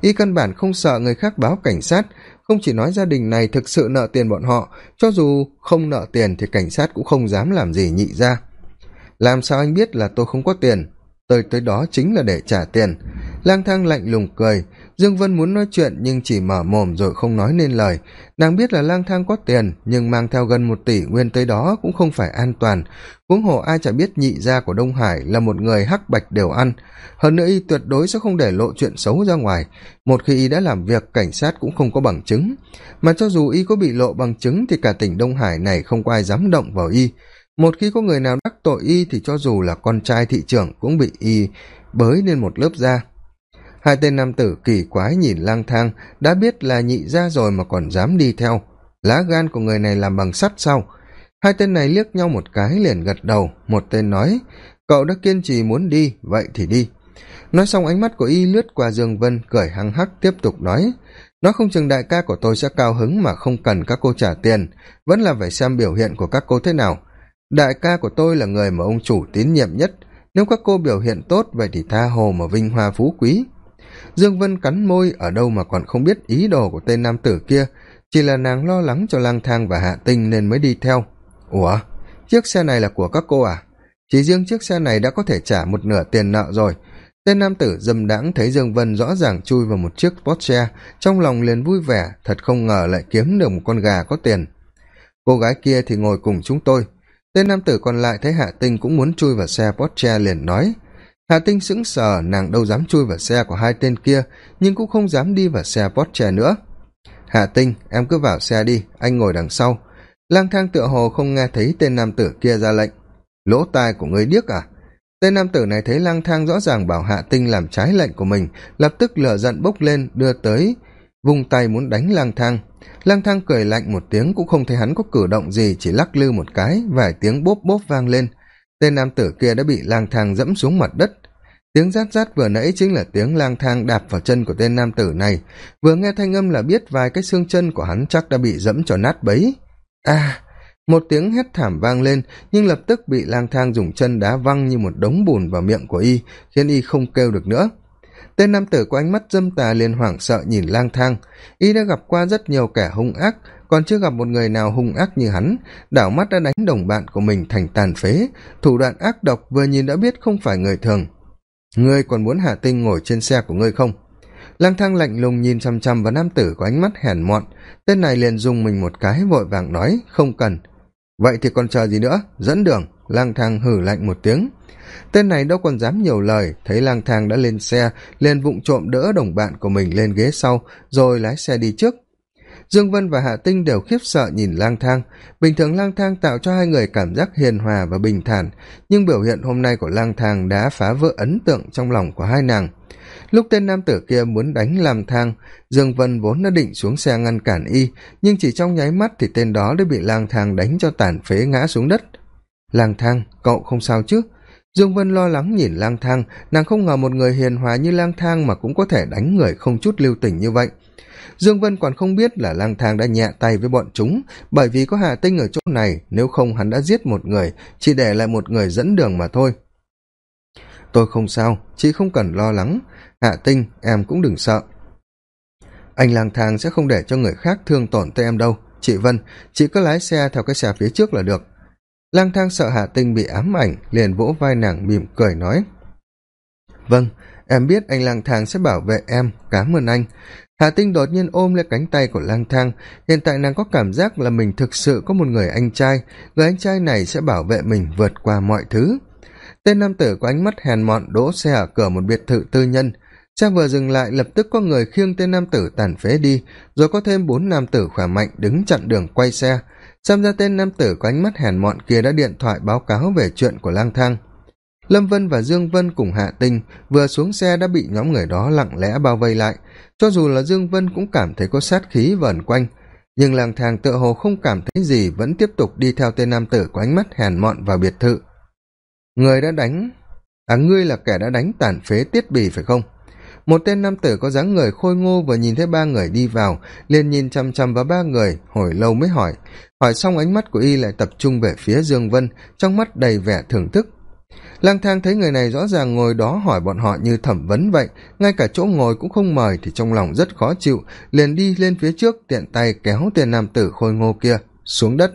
Y căn bản không sợ người khác báo cảnh sát, không chỉ nói gia đình này thực sự nợ tiền bọn họ, cho dù không nợ tiền thì cảnh sát cũng không dám làm gì nhị ra. Làm sao anh biết là tôi không có tiền? Tôi tới đó chính là để trả tiền. Lang thang lạnh lùng cười dương vân muốn nói chuyện nhưng chỉ mở mồm rồi không nói nên lời. Nàng biết là lang thang có tiền, nhưng mang theo gần một tỷ nguyên tới đó cũng không phải an toàn. Huống hồ ai chả biết nhị gia của đông hải là một người hắc bạch đều ăn. Hơn nữa y tuyệt đối sẽ không để lộ chuyện xấu ra ngoài. Một khi y đã làm việc, cảnh sát cũng không có bằng chứng. Mà cho dù y có bị lộ bằng chứng thì cả tỉnh đông hải này không có ai dám động vào y. Một khi có người nào đắc tội y thì cho dù là con trai thị trưởng cũng bị y bới lên một lớp da hai tên nam tử kỳ quái nhìn lang thang, đã biết là nhị ra rồi mà còn dám đi theo. Lá gan của người này làm bằng sắt sau hai tên này liếc nhau một cái liền gật đầu. Một tên nói, cậu đã kiên trì muốn đi, vậy thì đi. Nói xong ánh mắt của y lướt qua dương vân, cười hăng hắc tiếp tục nói, nó không chừng đại ca của tôi sẽ cao hứng mà không cần các cô trả tiền, vẫn là phải xem biểu hiện của các cô thế nào. Đại ca của tôi là người mà ông chủ tín nhiệm nhất. Nếu các cô biểu hiện tốt, vậy thì tha hồ mà vinh hoa phú quý dương vân cắn môi, ở đâu mà còn không biết ý đồ của tên nam tử kia. Chỉ là nàng lo lắng cho lang thang và hạ tinh nên mới đi theo. Ủa? Chiếc xe này là của các cô à? Chỉ riêng chiếc xe này đã có thể trả một nửa tiền nợ rồi. Tên nam tử dâm đãng thấy dương vân rõ ràng chui vào một chiếc porsche, trong lòng liền vui vẻ, thật không ngờ lại kiếm được một con gà có tiền. Cô gái kia thì ngồi cùng chúng tôi. Tên nam tử còn lại thấy hạ tinh cũng muốn chui vào xe porsche liền nói Hà tinh sững sờ, nàng đâu dám chui vào xe của hai tên kia, nhưng cũng không dám đi vào xe porsche nữa. Hà tinh, em cứ vào xe đi, anh ngồi đằng sau. Lang thang tựa hồ không nghe thấy tên nam tử kia ra lệnh. Lỗ tai của người điếc à? Tên nam tử này thấy lang thang rõ ràng bảo hạ tinh làm trái lệnh của mình, lập tức lửa giận bốc lên, đưa tới, vung tay muốn đánh lang thang. Lang thang cười lạnh một tiếng, cũng không thấy hắn có cử động gì, chỉ lắc lư một cái, vài tiếng bốp bốp vang lên tên nam tử kia đã bị lang thang dẫm xuống mặt đất. Tiếng rát rát vừa nãy chính là tiếng lang thang đạp vào chân của tên nam tử này. Vừa nghe thanh âm là biết vài cái xương chân của hắn chắc đã bị dẫm cho nát bấy. À một tiếng hét thảm vang lên, nhưng lập tức bị lang thang dùng chân đá văng như một đống bùn vào miệng của y, khiến y không kêu được nữa. Tên nam tử có ánh mắt dâm tà liền hoảng sợ nhìn lang thang. Y đã gặp qua rất nhiều kẻ hung ác còn chưa gặp một người nào hung ác như hắn đảo mắt đã đánh đồng bạn của mình thành tàn phế. Thủ đoạn ác độc vừa nhìn đã biết không phải người thường. Ngươi còn muốn hạ tinh ngồi trên xe của ngươi không? Lang thang lạnh lùng nhìn chăm chăm vào nam tử có ánh mắt hèn mọn. Tên này liền dùng mình một cái, vội vàng nói, không cần. Vậy thì còn chờ gì nữa? Dẫn đường. Lang thang hử lạnh một tiếng. Tên này đâu còn dám nhiều lời, thấy lang thang đã lên xe, liền vụng trộm đỡ đồng bạn của mình lên ghế sau, rồi lái xe đi trước dương vân và hạ tinh đều khiếp sợ nhìn lang thang. Bình thường lang thang tạo cho hai người cảm giác hiền hòa và bình thản, nhưng biểu hiện hôm nay của lang thang đã phá vỡ ấn tượng trong lòng của hai nàng. Lúc tên nam tử kia muốn đánh lang thang, dương vân vốn đã định xuống xe ngăn cản y, nhưng chỉ trong nháy mắt thì tên đó đã bị lang thang đánh cho tàn phế ngã xuống đất. Lang thang, cậu không sao chứ? Dương vân lo lắng nhìn lang thang, nàng không ngờ một người hiền hòa như lang thang mà cũng có thể đánh người không chút lưu tình như vậy dương vân còn không biết là lang thang đã nhẹ tay với bọn chúng, bởi vì có hà tinh ở chỗ này, nếu không hắn đã giết một người, chỉ để lại một người dẫn đường mà thôi. Tôi không sao, chị không cần lo lắng. Hạ tinh, em cũng đừng sợ. Anh lang thang sẽ không để cho người khác thương tổn tới em đâu. Chị vân, chị cứ lái xe theo cái xe phía trước là được. Lang thang sợ hạ tinh bị ám ảnh, liền vỗ vai nàng mỉm cười nói. Vâng em biết anh lang thang sẽ bảo vệ em cám ơn anh. Hà tinh đột nhiên ôm lấy cánh tay của lang thang. Hiện tại nàng có cảm giác là mình thực sự có một người anh trai. Người anh trai này sẽ bảo vệ mình vượt qua mọi thứ. Tên nam tử có ánh mắt hèn mọn đỗ xe ở cửa một biệt thự tư nhân. Xe vừa dừng lại, lập tức có người khiêng tên nam tử tàn phế đi, rồi có thêm bốn nam tử khỏe mạnh đứng chặn đường quay xe. Xem ra tên nam tử có ánh mắt hèn mọn kia đã điện thoại báo cáo về chuyện của lang thang lâm vân và dương vân cùng hạ tinh, vừa xuống xe đã bị nhóm người đó lặng lẽ bao vây lại. Cho dù là dương vân cũng cảm thấy có sát khí vờn quanh. Nhưng lang thang tựa hồ không cảm thấy gì, vẫn tiếp tục đi theo tên nam tử có ánh mắt hèn mọn vào biệt thự. Người đã đánh à ngươi là kẻ đã đánh tàn phế tiết bì phải không? Một tên nam tử có dáng người khôi ngô vừa nhìn thấy ba người đi vào, liền nhìn chằm chằm vào ba người, hồi lâu mới hỏi. Hỏi xong ánh mắt của y lại tập trung về phía dương vân, trong mắt đầy vẻ thưởng thức lang thang thấy người này rõ ràng ngồi đó hỏi bọn họ như thẩm vấn vậy. Ngay cả chỗ ngồi cũng không mời thì trong lòng rất khó chịu. Liền đi lên phía trước, tiện tay kéo tên nam tử khôi ngô kia xuống đất.